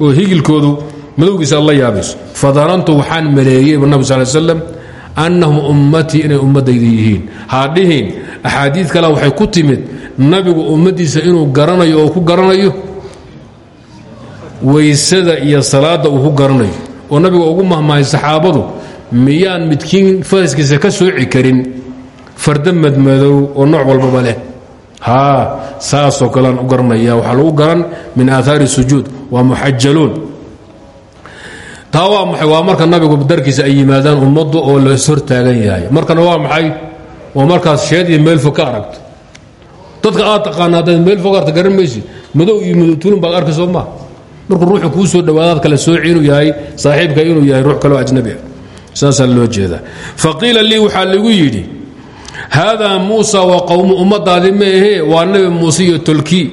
oo higilkoodu madowgiisa ad la yaabayso fadanantu waxaan maleeyey bu nabig sal slam annahum ummatii inay nabigu ummaddiisa inuu garanayo oo ku garanayo waysada iyo salaadda uu ku garanayo. Oo nabiga ugu mahmahay saxaabadu miyaan midkiin faraskiisa ka sooci karin? Farda madmadow oo nooc walbaba leh. Haa saasoo kalean u garanaya. Waxaa lagu garan min aaaari sujuud waa muxajaluun. Taa waa maxay? Waa marka nabigu darkiisa ay yimaadaan ummaddu oo las hortaagan yahay. Markana waa maxay? Waa markaad sheed iyo meel fog ka aragto dadka aad taqaana haddaad meel fog arta garan maysid. Madow iyo madowtuulin baad arkay soo maa markuu ruuxu kuu soo dhawaadaad kala sooci inuu yahay saaxiibka inuu yahay ruux kaloo ajnabi ah. Loo jeedaa. Faqiila lii waxaa lagu yidhi haadaa muusa wa qowmu ummadaadi ma ahee waa nabi muuse iyo tolkii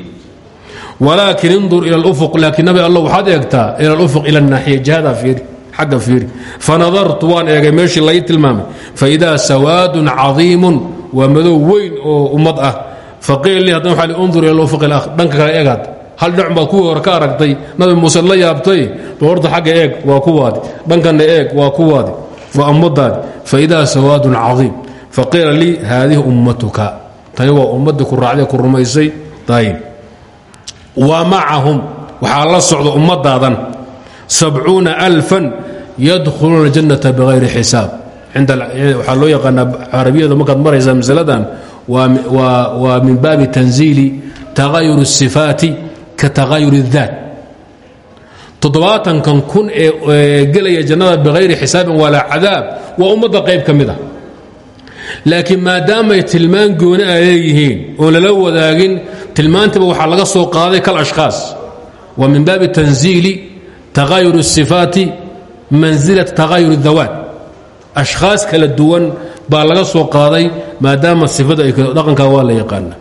walaakin indur ila اlufuq laakiin nabi alla waxaad eegtaa ila اlufuq ila naaxiya jihada fiiri xagga fiiri. Fanadartu waan eegay meeshii lay tilmaamay. Faidaa sawaadun cadiimun waa madow weyn oo ummad ah faqiila lii haddana waa undur ila ufuq ilaakhir dhanka kale egaad hal dhinac baad kuwii hore ka aragtay. Nabi muuse la yaabtay boorta xagga eeg waa kuwaadi dhankanna eeg waa kuwaadi waa ummadaadi faidaa sawaadun cadiim. Faqiila lii haadihi ummatuka. Tani waa ummaddii ku raacday ku rumaysay. Ayb wa macahum. Waxaa la socda ummadaadan sabcuuna alfan yadkhuluuna aljannata bihayri xisaab. Waxaa loo yaqaanaa carabiyada markaad maraysaa masaladan waa min baabi tanziili tagayur الsifaati ka tagayur الdaat toddobaatankan kun ee gelaya jannada bihayri xisaabin walaa cadaab waa ummadda qayb ka mid a laakiin maadaamay tilmaan gooni a leeyihiin oon lala wadaagin tilmaantiiba waxaa laga soo qaaday kal ashkhaas waa min baabi tanziili tagayur الsifaati manzilat tagayur الdawaat ashkhaas kala duwan baa laga soo qaaday maadaama sifada dhaqankaa waa la yaqaana.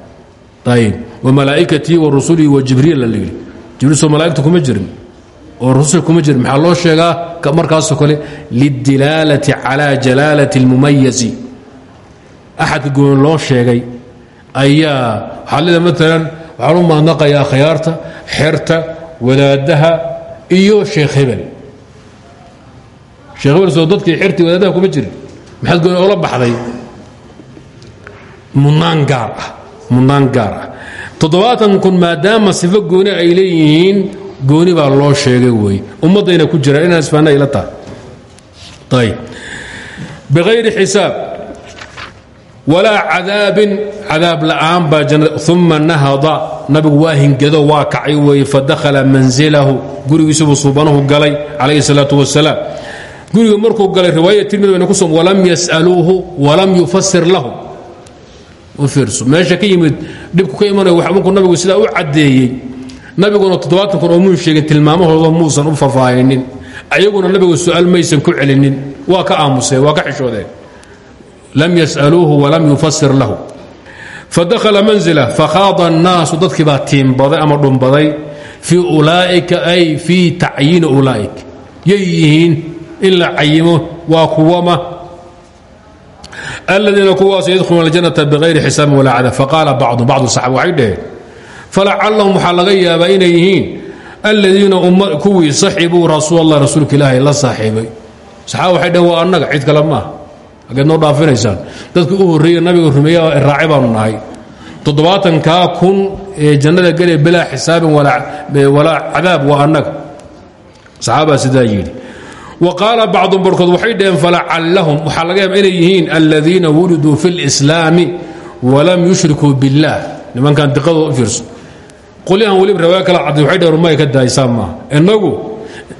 Ayb wamalaa'ikatii wa rusulii wa jibriil la yidhi jibriil soo malaa'igta kuma jirin oo rusul kuma jirin. Maxaa loo sheegaa? Markaasoo kale lidilaalati cala jalaalati اlmumayasi axadka goon loo sheegay ayaa waxaa leeda maalan waxaan u mahadnaqayaa akhyaarta xerta wadaadaha iyo sheekh hebel sheekh dadkii xirtii wadaadaha kuma jirin. Maxaad gooni ola baxday? Munaan gaar ah, ah. kun maadaama sifo gooni ay leeyihiin gooni baa loo sheegay wey ummaddayna ku jiraan inaan isfaana ayla tahay ayb biayri xisaab. Walaa cadaabin cadaab la'aan baa jannada uma nahada. Nabigu waa hingado waa kacay weeye fadakhala manzilahu. Gurigiisubuu suubanahu galay calayhi salaatu wasalaam guriga markuu galay riwaaya tirmid bayna kuso walam yas'aluuhu walam yufasir lahu. U fiirso. Meesha ka yimid dhibku ka imanaya wax markuu nabigu sidaa u caddeeyey nabiguna toddobaatan kun oo muu sheegin tilmaamahooda muusan u fafaahinin ayaguna nabigu su'aal maysan ku celinin. Waa ka aamuseen waa ka xishoodeen. Lam yas'aluuhu walam yufasir lahu. Fadakhala manzila fakhaada annaasu dadkii baa tiimbaday ama dhumbaday fii ulaa'ika ay fii tacyiini ulaa'ik. Yay in la cayimo waa kuwama aladiina kuwaas yadkhuluuna aljannata bغayri xisaabin walaa cadab faqaala bacdu bacdu saxaaba waxay dhaheen falacallahum waxaa laga yaabaa inay yihiin aladiina kuwii saxibuu rasuul la saaxiibay saxaaba waxay dhaheen waa cid kale maaha hageed noo dhaafinaysaan dadka u horreeya nabiga rumeeya raaci baanu nahay toddobaatankaa kun ee jannada gelaya bilaa xisaabin walaa cadaab waa annaga saxaabaa sidaa yidhi qaala bacdum barkood waxay dhaheen falacallahum waxaa laga yaaba inay yihiin aladiina wuliduu fi اlislaami walam yushrikuu biاllah nimankan diqadoo u fiirso. Qolyahan weliba riwaaya kala cadday waxay dhaheen rumay ka daaysaa maaha. Innagu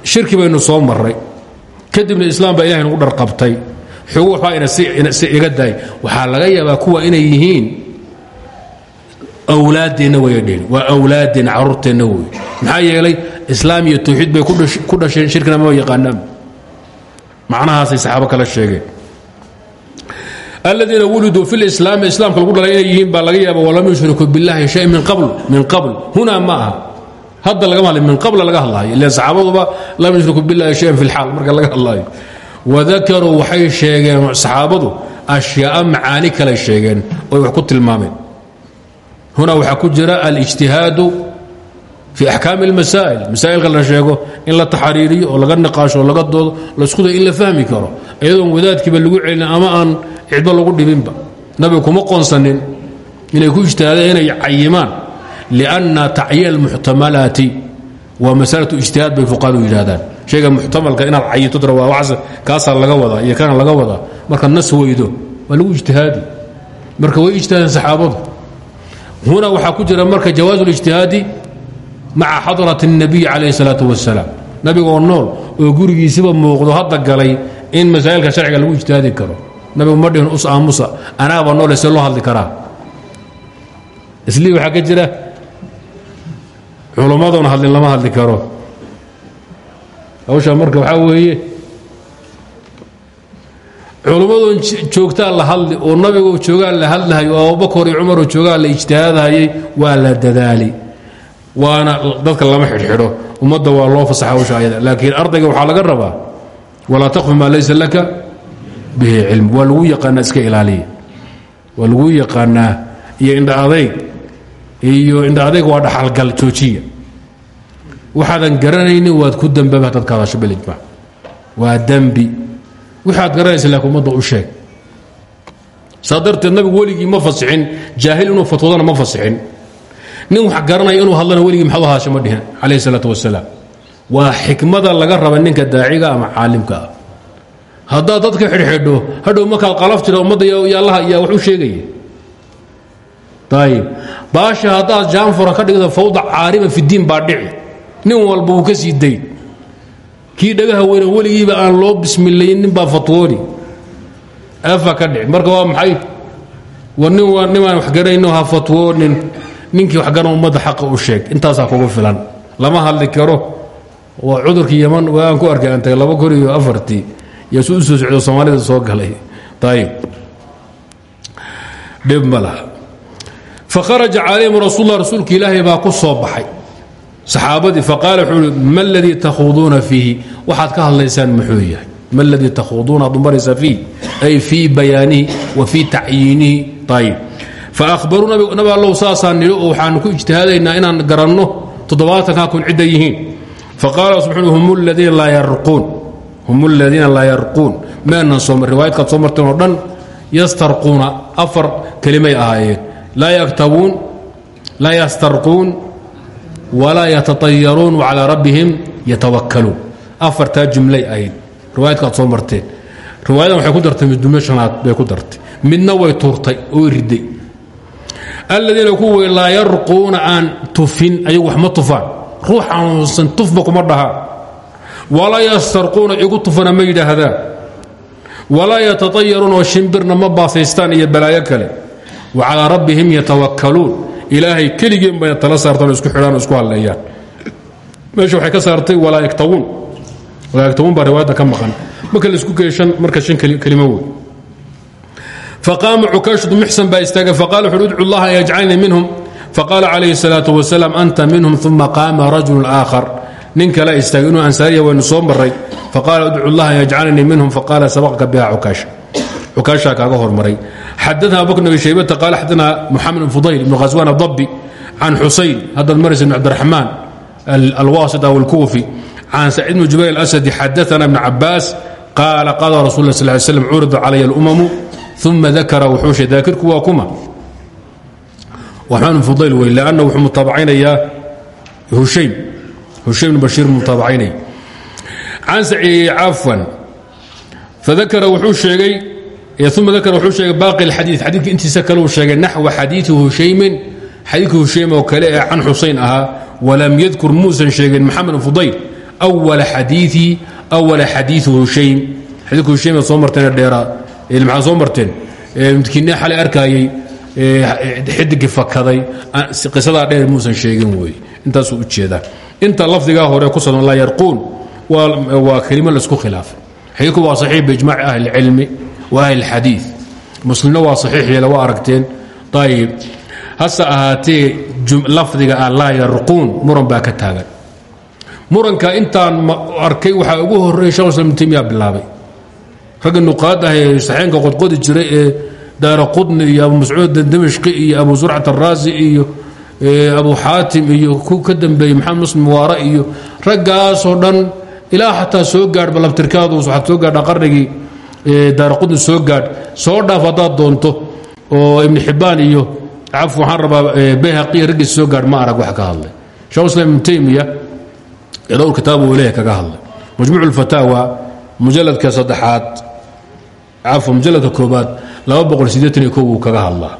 shirki baynu soo marray. Kadibna islaam baa ilahay nagu dharqabtay xogu waxbaa ina si iga daay. Waxaa laga yaabaa kuwa inay yihiin awlaaddeenna waya dheheen waa awlaaddeenna carruurteenna wey maxaa yeelay islaam iyo tawxiid bay ku dhasheen macnahaasay saxaabo kala sheegeen. Aladiina wuliduu fi lislaami islaamka lagu dhalay inay yihiin baa laga yaaba walam yushrikuu billahi shay min qabl hunaa ma hadda lagama hadlay min qabla laga hadlaayo. Ilan saxaabaduba lam yushriku billahi shayan fi lxaal marka laga hadlaayo. Wadakaruu waxay sheegeen saxaabadu ashyaaa macaani kale sheegeen oy wax ku tilmaameen. Hunaa waxaa ku jira alijtihaadu fii axkaami اlmasaa'il masaa'ilka la sheego in la taxariiriyo oo laga niqaasho oo laga doodo laisku day in la fahmi karo iyadoon wadaadkiiba lagu celin ama aan cidba lagu dhibinba nabiga kuma qoonsanin inay ku ijtihaadeen inay cayimaan lianna tacyiin almuxtamalaati waa masalatu ijtihaad bay fuqaadu yidhahdaan shayga muxtamalka inaad cayito tira waa wax kaasaa laga wadaa iyo kana laga wadaa marka nas weydo waa lagu ijtihaadi marka way ijtihaadeen saxaabadu huna waxaa ku jira marka jawaazu اlijtihaadi maca xadrat الnabiy calayh الsalaaة wasalaam nabigoo nool oo gurigiisiba muuqdo hadda galay in masaa'ilka sharciga lagu ijtihaadi karo. Nabigu ma dhihin us aamusa anaaba noole see loo hadli karaa. Islii waxaa ka jira culummadoona hadlin lama hadli karo. Hawshaa marka waxaa weeye culummadoon joogtaa la hadli oo nabigoo joogaa la hadlahayo oo abubakar iyo cumaroo joogaa la ijtihaadahayay waa la dadaali waana dadka lama xidhxidho. Ummadda waa loo fasaxa hawsha ayada laakiin ardayga waxaa laga rabaa walaa taqfu maa laysa laka bihi cilm. Waa lagu iska ilaaliya waa lagu iyo indha iyo indha adayg waa dhaxalgal joojiya. Waxaadan garanaynin waad ku dambaba hadaad ka waa dembi waxaad garanaysa laakiin ummadda u sheeg. Saa darteed nabigu ma fasixin jaahil inuu fatwoodana ma fasixin nin wax garanaya inuu hadlana weligii maxaad u hadasha ma dhihin calayhi salaatu wasalaam waa xikmada laga raba ninka daaciga ama caalimka. Ah haddaad dadka xidhxidho hadhow markaad qalaf tira ummadda yallaha yaa wax u sheegaya. Ayib baasha haddaad jaanfura ka dhigdo fawda caariba fidiin baa dhici. Nin walba uu ka sii dayn kii dhagaha weyne weligiiba aan loo bismilayn nin baa fatwooni afa ka dhici. Marka waa maxay? War nin waa nimaan wax garanayno ha fatwoonin ninkii wax garan ummadda xaqa u sheeg. Intaasaa kugu filan. Lama hadli karo. Waa cudurkii yaman waan ku arkay aan tagay laba kun iyo afartii yaasu u soo socdo soomaalida soo galay. Ayib dhib ma laha. Fakharaja calayhim rasuullah rasuulka ilaahay baa ku soo baxay. Saxaabadii faqaala wuxuu uhi ma aladii takhuuduuna fiihi? Waxaad ka hadlaysaan muxuu yahay. Ma aladii takhuuduuna aad umaraysaa fiih ay fii bayaanihi wa fii tacyiinihi? Ayib faahbaruu nabi allow saasaan nidhi oo waxaanu ku ijtihaadaynaa inaan garanno toddobaatankaa kun cidda yihiin faqaala subxaanu hum aladiina laa yarquun maanan sooma riwaayadkaad soo marteen oo dhan yastarquuna afar kelimay ahaayeen laa yaktabuun laa yastarquun walaa yatatayaruun wacalaa rabbihim yatawakkaluun afartaa jumlay ahayd riwaayadkaad soo marteen riwaayadan waxay ku dartay midna way tuurtay oo riday aladiina kuwii laa yarquuna aan tufin ayagu wax ma tufaan. Ruux aanuusan tufba kuma dhahaa walaa yastarquuna igu tufana ma yidhaahdaan. Walaa yatatayaruun oo shimbirna ma baasaystaan iyo balaayo kale. Wa calaa rabbihim yatawakkaluun. Ilaahay keligeen bayna tala saartaan oo isku xidhaan oo isku halleeyaan meesha waxay ka saartay walaa yaktawuun walaa yaktawuun baa riwaayadda ka maqan. Marka la isku geeyo marka shan kelimo faqaama cukashatu muxsan baa istaagay faqala wuxuui udcu llaha an yajcalnii minhum faqaala calayhi salaatu wasalaam anta minhum uma qaama rajulun aakhar nin kala istaagay inuu ansaariya waynu soo marray faqaala udcu llaha an yajcalnii minhum faqaala sabaqka biha cukaasha cukaashaa kaaga hormaray xadaana abubakr nabi shaybata qaala xadaana muxamed bn fudayl ibnu khaswan adabbi can xusayn haddaad maraysa ibn cabdiraxmaan alwaasita aw alkuufi can saciid bn jubayr alasadi xadaana ibn cabaas qaala qada rasul la sal slam curida calaya alumamu uma dakara wuxuushe daakirku waa kuma waxmaan fudayl wey lanna wuxuu mutaabacaynayaa hushaym hushaym bn bashiir mutaabacaynaya can cafwan fadakara wuxuu sheegay uma dakara wuxuu sheegay baaqi اlxadiid xadiidka intiisa kale uu sheegay naxwa xadiidi hushaymin xadiidka hushaym oo kale ee can xusayn ahaa walam yadkur muusan sheegin maxamed bn fudayl wala xadiii awala xadiiu hushaym xadiidka hushaym soo marteen dheeraa maxaa soo marteen? Midkiinne xalay arkaayey xidigii fakaday. Qisadaa dheer muusan sheegin wey intaasuu u jeedaa. Inta lafdigaa hore ku sadan laa yarquun waa kelimo la isku khilaafay. Xadiidku waa saxiix biijmaaci ahli اlcilmi wa ahli اlxadiid muslimna waa saxiix yeela waa aragteen. Ayib hase ahaatee lafdiga ah laa yarquun muran baa ka taagan. Muranka intaan arkay waxaa ugu horreeyay shekh islam ibn taymiya bilaabay ragga nuqaad ah ee saxeenka qodqodi jiray ee daara qudni iyo abu mascuud damashqi iyo abu zurcat araasi iyo abu xaatim iyo ku ka dambeeyey maxamed muslim waara iyo raggaasoo dhan ilaa xataa soo gaadhba labtirkaadu waxaad soo gaadha qarnigii daara qudni soo gaadh soo dhaaf doonto oo ibni xibbaan iyo caf waxaan rabaa bayhaqi raggiisa soo gaadh ma arag wax ka hadlay. Shekh islam ibnu taymiya dhowr kitaab uu leeyahay kaga hadlay. Majmuuc ulfataawa mujaladka saddexaad cafwa mujaladka koobaad wuu kaga hadlaa.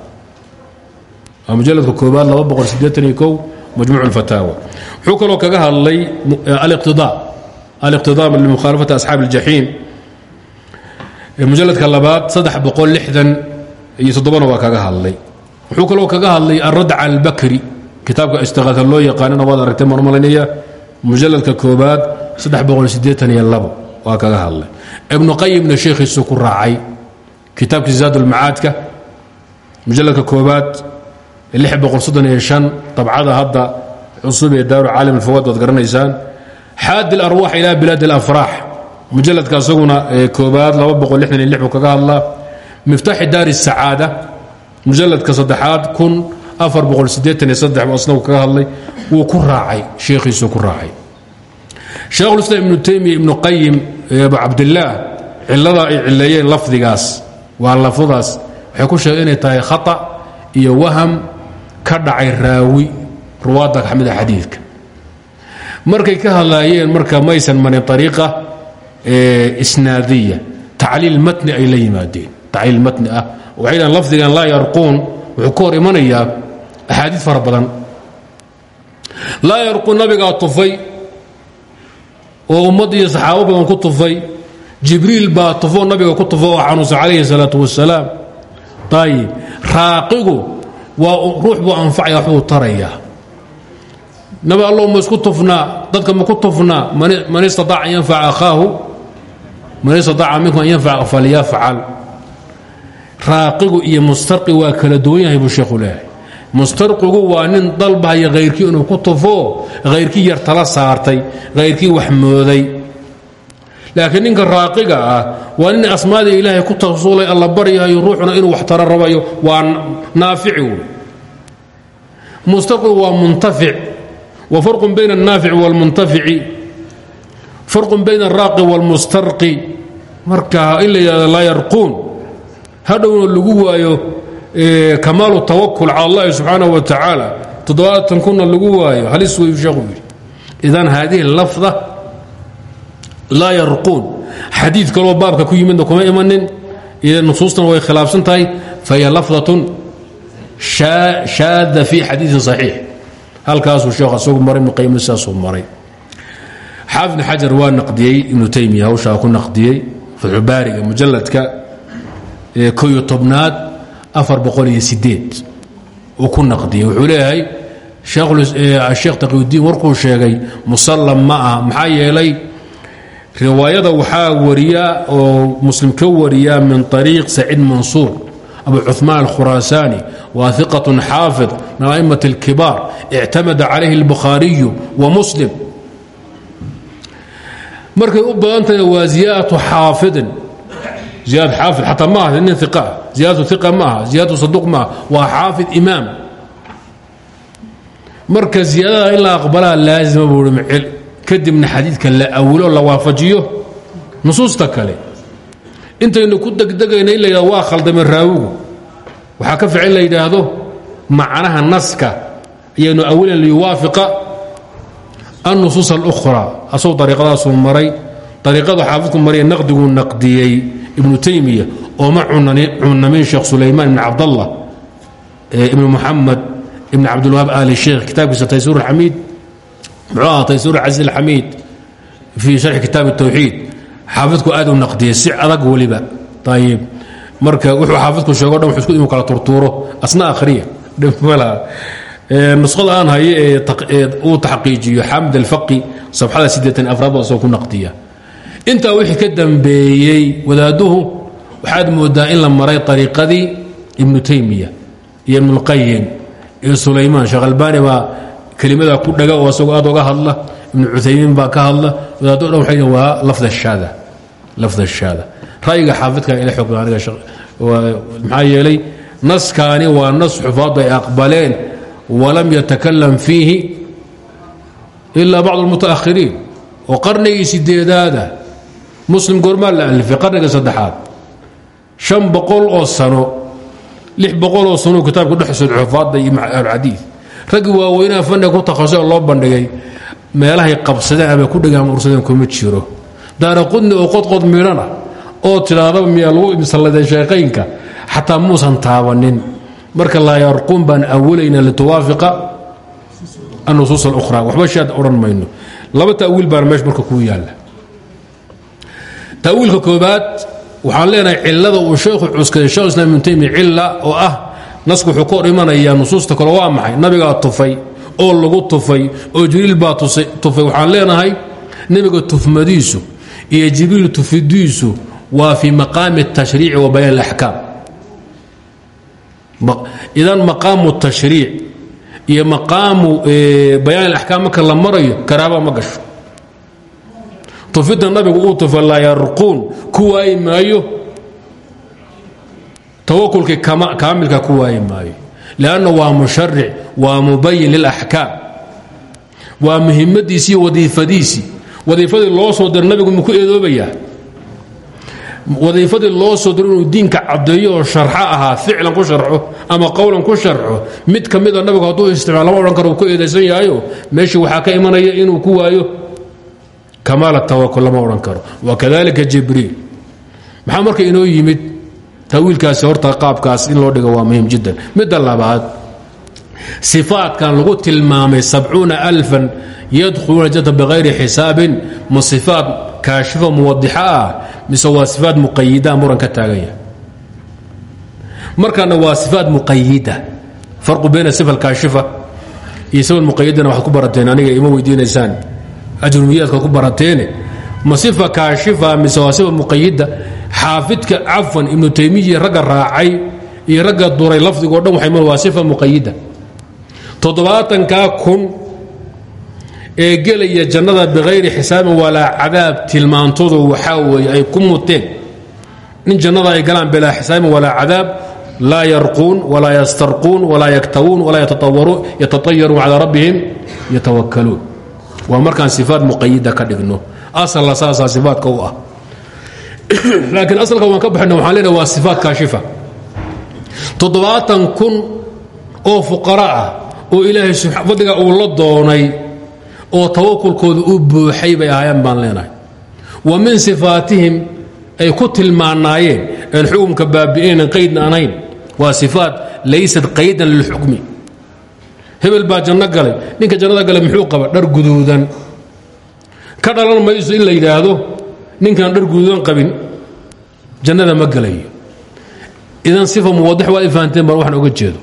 Waa mujaladka koobaad majmuuc ulfataawa wuxuu kaloo kaga hadlay aliqtidaa aliqtidaa limukhaalafati asxaabi اljaxiim mujaladka labaad iyo toddobana waa kaga hadlay. Wuxuu kaloo kaga hadlay alradd cala albakri kitaabka istiqaata loo yaqaanana waad aragtay maan malanaya mujaladka koobaad waa kaga hadlay ibnu qayimna sheekhiisu ku raacay kitaabkii zaadulmacaadka mujaladka koobaad abcada hadda cusub ee daaru caalim alfawaad waad garanaysaan xaadi اlarwaax ilaa bilaad اlafraax mujaladka isaguna koobaad buu kaga hadlaa miftaaxi daari الsacaada mujaladka saddexaad asnagu kaga hadlay wuu ku raacay sheekhiisuu ku raacay sheekhulislaam ibnu taymiya ibnu qayim abu cabdilaah ciladaa ay cileeyeen lafdigaas waa lafadaas waxay ku sheegeen inay tahay khata iyo waham ka dhacay raawi ruwaadda xamida xadiidka. Markay ka hadlaayeen marka maysan marin ariiqa isnaadiya tacliil matni ay la yimaadeen tacliil matni ah. Lafdigan laa yarquun wuxuu ka hor imanayaa axaadiid fara badan. Laa tufay oo ummad iyo saxaabo badan ku tufay jibriil baa tufoo nabiga ku tufa oo xanuunsa calayhi salaatu wasalaam ayib raaqigu waa ruux buu anfacaya waxbuu tarayaa nabi allow ma isku tufnaa dadka ma ku tufnaa man istaaaca an yanfaca akhaahu man istaaaca minkum an yanfaca falyafcal. Raaqigu mustarqi waa kala duwan yahay buu sheekhu mustarqigu waa nin dalbahaya hayrkii inuu ku tufo hayrkii yar tala saartay hayrkii wax mooday. Laakiin ninka raaqiga ah waa nin asmaadii ilaahay ku tasuulay alla baryahayo ruuxuna inuu wax tala rabayo waa naafici wey mustarqigu waa muntafic. Wa farqun bayna alnaafici wاlmuntafici farqun bayna alraaqi wاlmustarqi marka in la yidhahdo laa yarquun. Hadhowna lagu waayo amaalu tawakul cal allahi subxaana wa tacaala toddobaatan kunna lagu waayo halis way shaqu idan haadihi lafda laa yarquun. Xadii kaloo baabka ku yimidna kuma imanin nusuustana way khilaafsan tahay fahiya lafdatun shaada fii xadiiin saxiix. Halkaasuu sheekh isagu maray ibnu qayim maray. Xaafid ibn xajar waa naqdiyey ibnu taymiya hawshaa ku naqdiyey fatxubaariga mujalladka afar boqol iyo sideed uu ku naqdiyey. Wuxuu leeyahay sheekh ah, taqiyudiin warkuu sheegay musallam ma ah maxaa yeelay riwaayada waxaa wariya oo muslim ka wariya min ariiq saciid mansuur abu cumaan alkhuraasaani waa iqatun xaafid min aimati اlkibaar ictamada calayhi اlbukhaariyu wa muslim. Markay u badantahayna waa ziyaadatu ziyaad xaafid xataa ma aha nin iqa ziyaadatu iqa ma aha ziyaadatu saduq ma aha waa xaafid imaam marka ziyaadada in la aqbalaa laazima buui kadibna xadiidka la awilo la waafajiyo nusuusta kale intaynu ku degdegayna in la yidhahdo waa khaldamay raawigu waxaa ka fiican la yidhaahdo macnaha naska ayaynu awilan liyuwaafiqa annusuus اlukhra asagoo ariiqadaasuu maray ariiqadu xaafidku mariya naqdiguu naqdiyey ibnu taymiya oo ma cunamin sheekh sulaymaan ibn cabdallah ibn muxamed ibn cabdilwahaab ali sheekh kitaabkiisa taysuur xamiid muxuu aha taysuur casiiz alxamiid fii sharxi kitaab الtawxiid xaafidku aad u naqdiyey si adag weliba ayib marka wuxuu xaafidku sheego dhan wuxuu isku inuu kala turtuuro asna akhriya. Dhimala nuskhada aan hayo ee uu taxqiijiyo xamid alfaqi safxada siddeetan afraad baa isagoo ku naqdiya intaa wixii ka dambeeyey wadaadduhu waxaad moodaa in la maray ariiqadii ibnu taymiya iyo ibnulqayim iyo sulaymaan. Sheekh albaani baa kelimadaa ku dhaga oo isagoo aad oga hadla ibnu cuthaymiin baa ka hadla. Wadaaddo dhan waxay waa lafd shaada ra'yiga xaafidka ila aniga maxaa yeelay naskaani waa nas xufaaddu ay aqbaleen walam yatakalam fiihi ilaa bacd اlmutaakhiriin oo qarnigii sideedaada muslim goormaa la alifay qarniga saddexaad. شhan boqol oo sano lix boqol oo sano kitaabka dhexsod xufaadda iyo alxadiid raggii waaweynaha fanniga ku takhasusay oo loo bandhigay meelahay qabsadeen ama ku dhegaan ursadeen kuma jiro. Daara qudni oo qodqod midhana oo tidhaadaba miyaa lagu imsalladee sheekaynka xataa muusan taabanin. Marka laa yarquun baan awalayna lituwaafiqa annusuus اlukhra waxba shaad odhan mayno. Laba ta'wiil baana meesha marka kuu yaalla ta'wiilka koobaad waxaan leenahay cilada uu sheekhu cuskaday shekh islam ibnu taymiya cilla oo ah nasku wuxuu ka hor imanayaa nusuusta kale waa maxay nabigaa tufay oo lagu tufay oo jibriil baa tufay waxaan leenahay nebiga tufmadiisu iyo jibriil tufidiisu waa fii maqaami الtashriici wa bayaan اlaxkaam idan maqaamu tashriic iyo maqaamu bayaan alaxkaam marka la marayo karaaba ma gasho tufidda nabigu uu tufa laa yarquun ku waayi maayo tawakulkii kaamilka ku waayi maayo. Lanna waa musharic waa mubayin lilaxkaam waa muhimadiisii wadiifadiisii. Wadiifadii loo soo dira nabigu muku eedoobayaa? Wadiifadii loo soo diro inuu diinka caddeeyo oo sharxo ahaa ficlan ku sharxo ama qowlan ku sharxo mid ka mida nabigu hadduu isticmaal lama odhan karo uu ku eedaysan yahayo meeshii waxaa ka imanaya inuu ku waayo kamaal tawakul lama odhan karo. Wakadalika jibriil. Maxaa marka inoo yimid? Tawiilkaasi horta qaabkaas in loo dhigo waa muhiim jiddan. Midda labaad sifaatkan lagu tilmaamay sabcuuna alfan yadkhuluuna jannata bikayri xisaabin ma sifaat kaashifa muwadixa ah mise ka taagan yahay markana waa sifaat muqayida. Farqu bayna sifa alkaashifa iyo sifa muqayidana ku barateen aniga ima weydiinaysaan ajrumiyaadkaad ku barateene ma sifa kaashifa mise waa sifa muqayida xaafidka cafwan ibnu taymiya ragga raacay iyo ragga duray lafdigoo dhan waxay waa sifa muqayida. Toddobaatankaa kun ee gelaya jannada bikayri xisaabin walaa cadaab tilmaantoodu waxaa weeye ay ku muteen. Nin jannada ay galaan bilaa xisaabin walaa cadaab laa yarquun walaa yastarquun walaa yaktawuun walaa yatatayaruun calaa rabbihim yatawakkaluun waa markaan sifaat muqayida ka dhigno. Asalna saasaa sifaatka u ah. Laakiin asalka waan ka baxayna waxaan leenahay waa sifaat kaashifa. Toddobaatan kun oo fuqara ah oo ilaahay fadliga uu la doonay oo tawakulkooda u buuxay bay ahaayeen baan leenahay. Wa min sifaatihim ay ku tilmaanaayeen aan xukumka baabi'inaynan qaydna anayn. Waa sifaat laysat qaydan lilxukmi hebel baa janno galay. Ninka jannada galay muxuu qaba dhar guduudan. Ka dhalan mayso in la yidhaahdo ninkaan dhar guduudan qabin jannada ma gelayo idan sifa muwadax waad i fahanteen waxaan oga jeedo.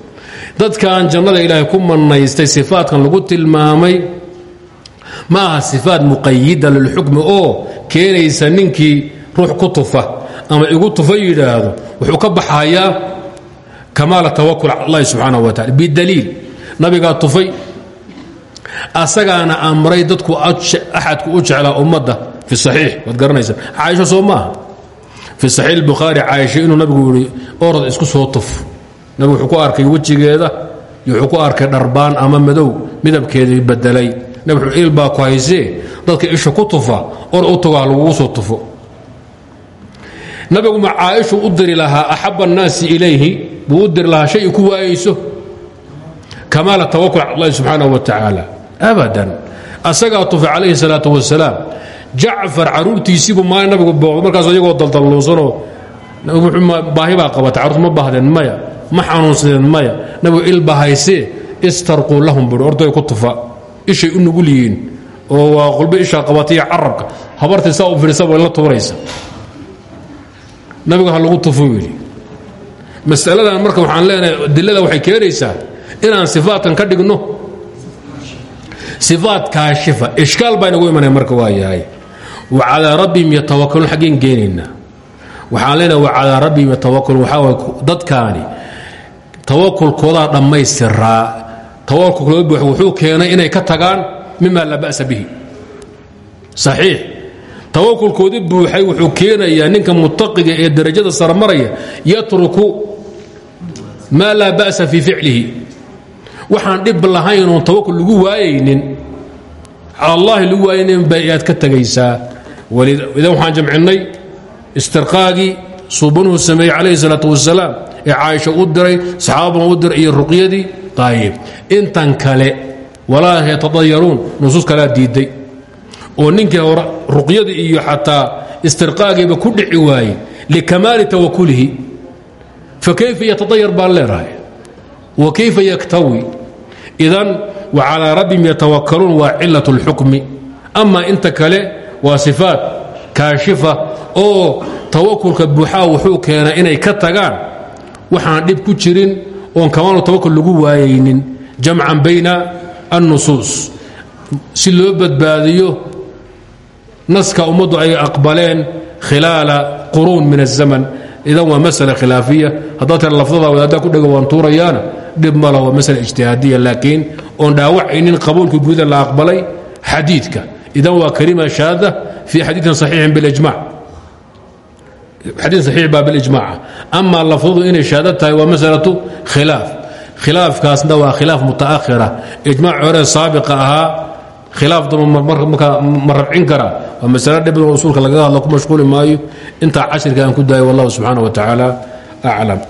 Dadkan jannada ilaahay ku manaystay sifaatkan lagu tilmaamay ma aha sifaat muqayida lilxukmi oo keenaysa ninkii ruux ku tufa ama igu tufa yidhaahdo wuxuu ka baxayaa kamaala tawakul cala allahi subxaanaه wa tacala bidaliil nabigaa tufay asagaana amray dadku axadku u jeclaa ummadda fi saxiix. Waad garanaysaa. Caaisho soo fi saxiix bukhaari caaisha inuu nabigu orod isku soo tuf. Nabigu wuxuu ku arkay wejigeeda iyo wuxuu ku arkay dharbaan ama madow midabkeedii bedelay nabi wuxuu il baa ku haysee? Dadka isha ku tufa or u tago ha soo tufo. Nabigu ma caaishu u diri lahaa axab annaasi ilayhi? Buu u diri shay ku waayayso kamaala tawakul cala allahi subxaanaه wa tacaala. Abadan asagaa tufay calayhi salaatu wasalaam jacfar caruurtiisiibuu maalin nabigu booqdo markaas iyagoo daldalluusanoo baahi baa qabata carruurtu ma baahdeen maya ma xanuunsadeen maya nabigu ilba haysee istarquu lahum buui orday ku tufa ishay u nugul yihiin oo waa qulba ishaa qabataiyo carabka. Habartii saa u fidhisa way la tuuraysa. Nabigu ha lagu tufuu yidhi. Masaladan marka waxaan leenahay dilada waxay keenaysaa inaan sifaatkan ka dhigno. Sifaat kaashifa ishkaal baa inagu imanaya marka waa wa calaa rabbihim yatawakaluun xaggeen geenaynaa waxaan leenahay wa calaa rabbihim yatawakaluun waxaa dadkaani tawakulkoodaa dhammaystiraa tawakulkooda buux wuxuu keenay inay ka tagaan mima laa ba'sa bihi. Saxiix. Tawakulkoodii buuxay wuxuu keenayaa ninka mutaqiga ee darajada sarmaraya yatruku maa laa ba'sa fii ficlihi waxaan dhib lahayn oon tawakul lagu waayaynin. Cala allahi lagu waayaynin bay aad ka tegaysaa idan waxaan jamcinnay istirqaagii suubanuhu sameeyey calayhi salaatu wasalaam ee caaisha u diray saxaabana u diray iyo ruqyadii. Intan kale walaa yatadayaruun nusuus kalea diidday. Oo ninkii hore ruqyadii iyo xataa istirqaagiiba ku dhici waayey likamaali tawakulihi fakayfa yatadayar baan wa kayfa yaktawi idan wa calaa rabbihim yatawakaluun waa cilat اlxukmi ama inta kale waa sifaat kaashifa oo tawakulka buuxaa wuxuu keenaa inay ka tagaan waxaan dhib ku jirin oon kamaanu tawakul lagu waayaynin jamcan bayna الnusuus si loo badbaadiyo naska ummaddu ay aqbaleen khilaala quruun min الزamn idan waa masl khilaafiya haddaad tira lafdadaa wadaaddaa ku dhega waan tuurayaana dhib mala waa masl ijtihaadiya laakiin oon dhaawacaynin qabuulka guuda la aqbalay xadiidka idan waa karima shaada fii xadiiin saxiixin bilijmac xadiid saxiix baa bilijmaaca amaa lafdadu inay shaada tahay waa masalatu khilaaf khilaafkaasna waa khilaaf muta'ahira ijmac hore saabiqa khilaaf dama ma rabcin karaa waa masale dhib badan usuulka lagaga hadlo ku mashquuli maayo. Intaa cashirka aan ku daayo wallahu subxaana wa tacaala aclam